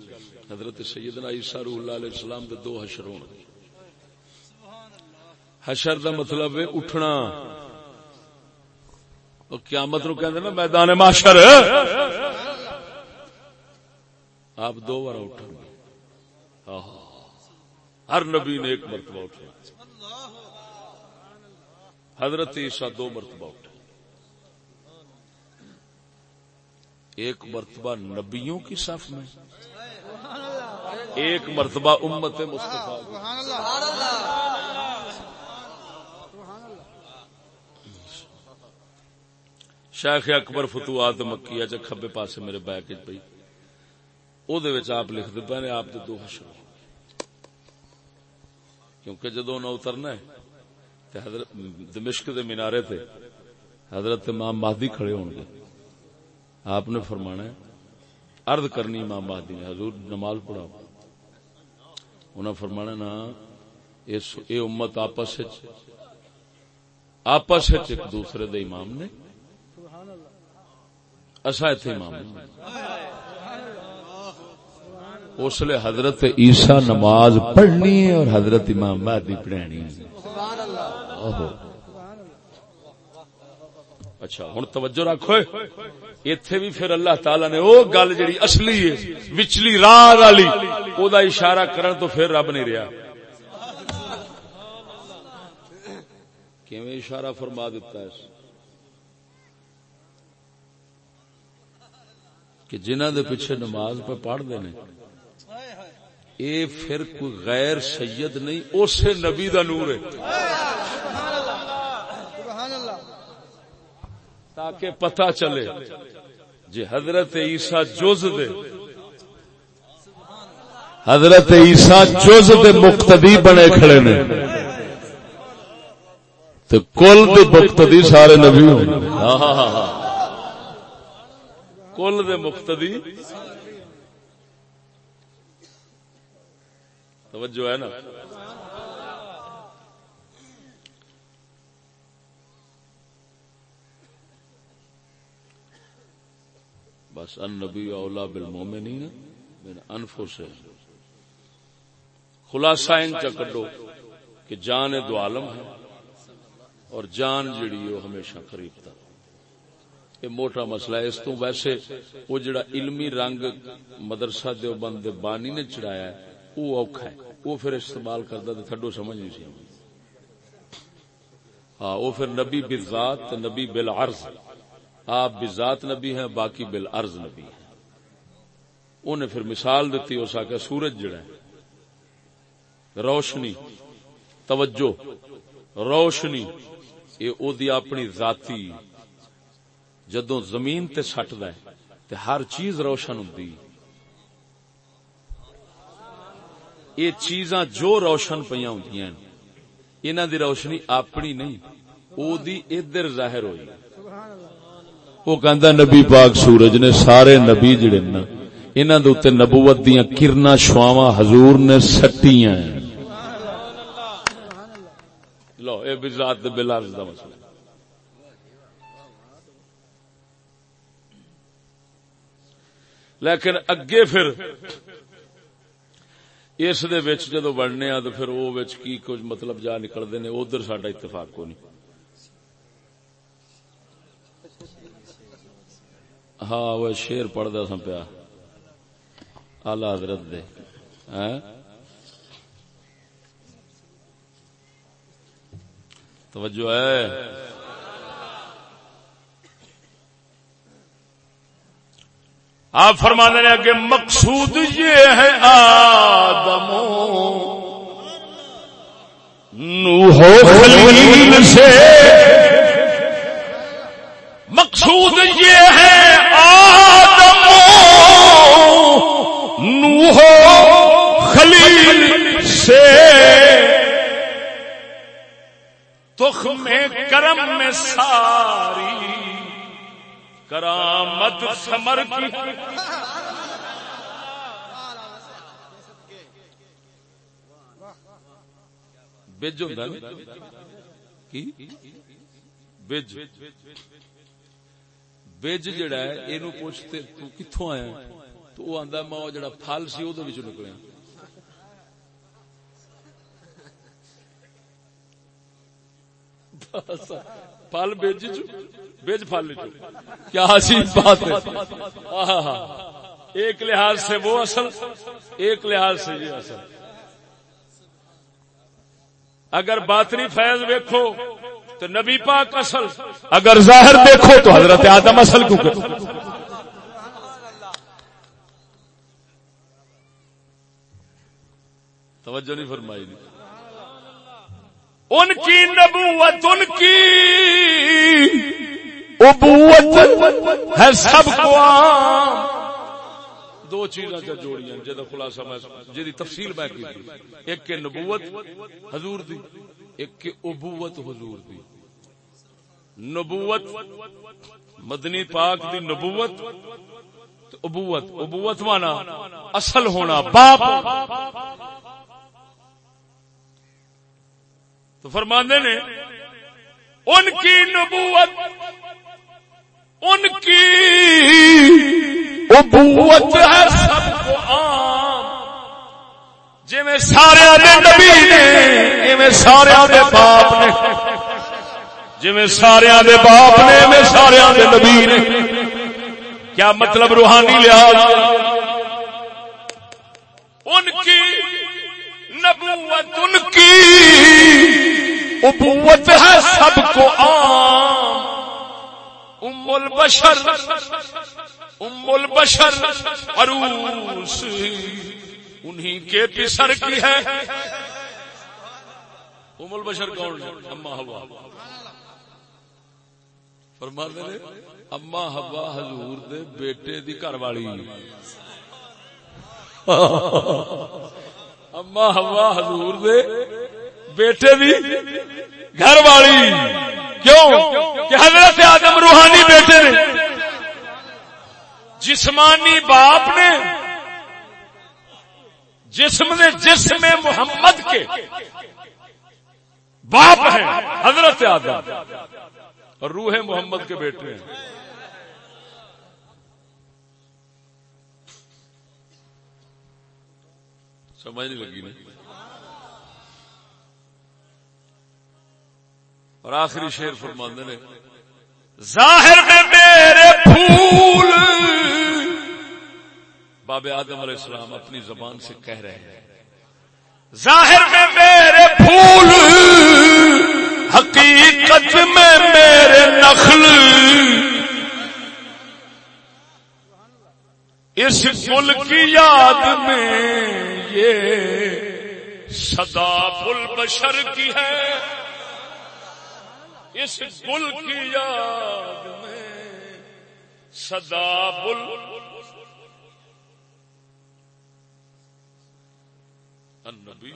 حضرت سیدنا عیسیٰ روح اللہ علیہ السلام دے دو حشر ہون حشر دا مطلب ہے اٹھنا۔ اور قیامت نو کہندے نا میدان معاشر۔ آپ دو بار اٹھیں گے۔ ہر نبی نے ایک مرتبہ اٹھا حضرت عیسیٰ دو مرتبہ اٹھے۔ ایک مرتبہ نبیوں کی صف میں۔ ایک مرتبہ امت مصطفیٰ شیخ اکبر فتوحات مکیہ چ کھبے پاسے میرے بیک وچ پئی۔ او دے وچ آپ لکھ دے پے نے آپ دے دو حشر۔ کیونکہ جدوں نہ اترنا ہے، تے حضرت دمشق دے مینارے تے حضرت امام مہدی کھڑے ہون گے۔ آپ نے فرمانا ہے، عرض کرنی امام مہدی نے، حضور نماز پڑھاؤ۔ انہاں فرمانا نا، اس اے امت آپس وچ آپس وچ ایک دوسرے دے امام نے اسا ایتھے امام ہاں۔ اس لیے حضرت عیسیٰ نماز پڑھنی ہے اور حضرت امام مہدی پڑھانی ہے۔ اچھا ہوں توجہ رکھو۔ اتے بھی پھر اللہ تعالی نے وہ گل جڑی اصلی ہے، وچلی راہ والی، او دا اشارہ کرن تو پھر رب نہیں رہا کیویں اشارہ فرما دیتا ہے؟ کہ جنہ دے پیچھے نماز پہ پڑھتے ہیں، اے پھر کوئی غیر سید نہیں اسے نبی دا نور ہے۔ تاکہ پتہ چلے جی حضرت عیسیٰ جز دے۔ حضرت عیسیٰ جز دے مقتدی بنے کھڑے نے۔ تو کل دے مقتدی سارے نبی ہوں۔ ہاں ہاں ہاں کل دے مقتدی۔ توجہ ہے نا؟ بس ان نبی اولا بالمومنین من انفسہم خلاصہ ان چا کڈو کہ جان دو عالم ہے اور جان جڑی وہ ہمیشہ قریب یہ موٹا مسئلہ ہے۔ اس تو ویسے وہ جڑا علمی رنگ مدرسہ دیوبند دے بانی نے چڑھایا ہے، وہ اوکھا ہے۔ وہ پھر استعمال کرتا تو تھڈو سمجھ نہیں سی ہاں وہ پھر نبی بالذات تے نبی بالعرض۔ آپ بذات نبی ہیں، باقی بالعرض نبی ہیں۔ انہیں پھر مثال دیتی ہو سکے سورج جڑا ہے۔ روشنی، توجہ، روشنی، یہ او دی اپنی ذاتی جدوں زمین تے سٹدا ہے تے ہر چیز روشن ہوندی۔ یہ چیزاں جو روشن پیاں ہوندیاں انہاں دی روشنی اپنی نہیں، او دی ادھر ظاہر ہوئی۔ وہ کہندا نبی پاک سورج نے سارے نبی جڑے نا، انہاں دے اوتے نبوت دیاں کرنا شواواں حضور نے سٹیاں ہیں۔ لو، اے بذات دے بالعرض دا مسئلہ۔ لیکن اگے پھر اس دے وچ جدو بڑھنے آ تو پھر وہ وچ کی کچھ مطلب جا نکلتے نے، ادھر ساڈا اتفاق کو نہیں ہاں وہ شیر پڑھتا سا پیا۔ آلہ حضرت دے۔ ہیں توجہ ہے۔ آپ فرمانے ہیں کہ مقصود یہ ہے آدم۔ نوح خلیل سے۔ مقصود یہ ہے آدم۔ نوح خلیل سے۔ تخم کرم میں ساری۔ کرامت سمر کی۔ بج ہوتا کی؟ بج۔ بج جڑا ہے یہ پوچھتے تو کتوں آیا؟ تو وہ آندا میں جڑا پھل سی وہ نکلیا پھل بیج بیج پھل کیا عجیب بات ہے۔ ایک لحاظ سے وہ اصل، ایک لحاظ سے یہ اصل۔ اگر باطنی فیض ویکھو تو نبی پاک اصل۔ اگر ظاہر دیکھو تو حضرت آدم اصل کیوں توجہ نہیں فرمائی۔ ان کی نبوت ان کی ابوت ہے سب کو دو چیزاں جو جوڑیاں جدا خلاصہ میں جدی تفصیل میں کی تھی۔ ایک کے نبوت حضور دی ایک کے ابوت حضور دی۔ نبوت مدنی پاک دی نبوت ابوت ابوت مانا اصل ہونا باپ۔ تو فرماندے نے، ان کی نبوت، ان کی ابوت ہے سب کو عام۔ جی میں سارے نبی نے میں سارے باپ نے۔ جی میں سارے باپ نے میں سارے نبی نے۔ کیا مطلب روحانی لحاظ؟ ان کی نبوت، ان کی ابوت ہے سب کو عام۔ ام البشر ام البشر عروس، انہی کے پسر کی ہے۔ ام البشر کون ہے؟ اما ہوا فرما دے اما ہوا حضور دے بیٹے دی گھر والی۔ اما ہوا حضور دے بیٹے دی گھر والی۔ کیوں؟ کہ حضرت آدم روحانی بیٹے نے۔ جسمانی باپ نے۔ جسم نے جسم محمد کے۔ باپ ہیں حضرت آدم۔ اور روح محمد کے بیٹے ہیں۔ سمجھ نہیں لگی نہیں اور آخری شیر فرماندے نے، ظاہر میں میرے پھول باب آدم علیہ السلام اپنی زبان سے کہہ رہے ہیں، ظاہر میں میرے پھول حقیقت میں میرے نخل، اس پل کی یاد میں یہ صدا پل بشر کی ہے اس گل کی یاد میں صدا بل النبی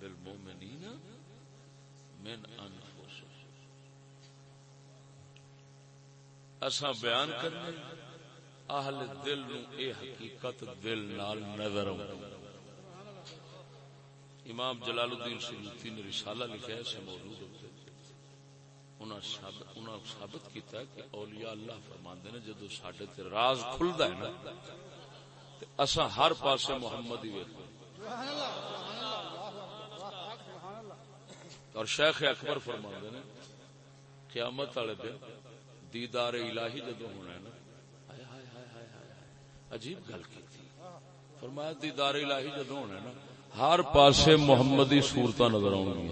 بالمؤمنین من انفسهم اساں بیان کرنے اہل دل نو اے حقیقت دل نال نظر امام جلال الدین سیوطی نے رسالہ لکھا ہے، اسے موجود ہوتے انہاں ثابت کیتا ہے کہ اولیاء اللہ فرماندے نے جدو ساڈے تے راز کھلدا ہے نا، تے اساں ہر پاسے محمد ہی ویکھو۔ اور شیخ اکبر فرماندے نے، قیامت والے دن دیدار الہی جدو ہونا ہے نا، ہائے ہائے ہائے ہائے عجیب گل کی تھی فرمایا دیدار الہی جدو ہونا ہے نا، ہر پاسے محمدی صورتاں نظر آؤں گی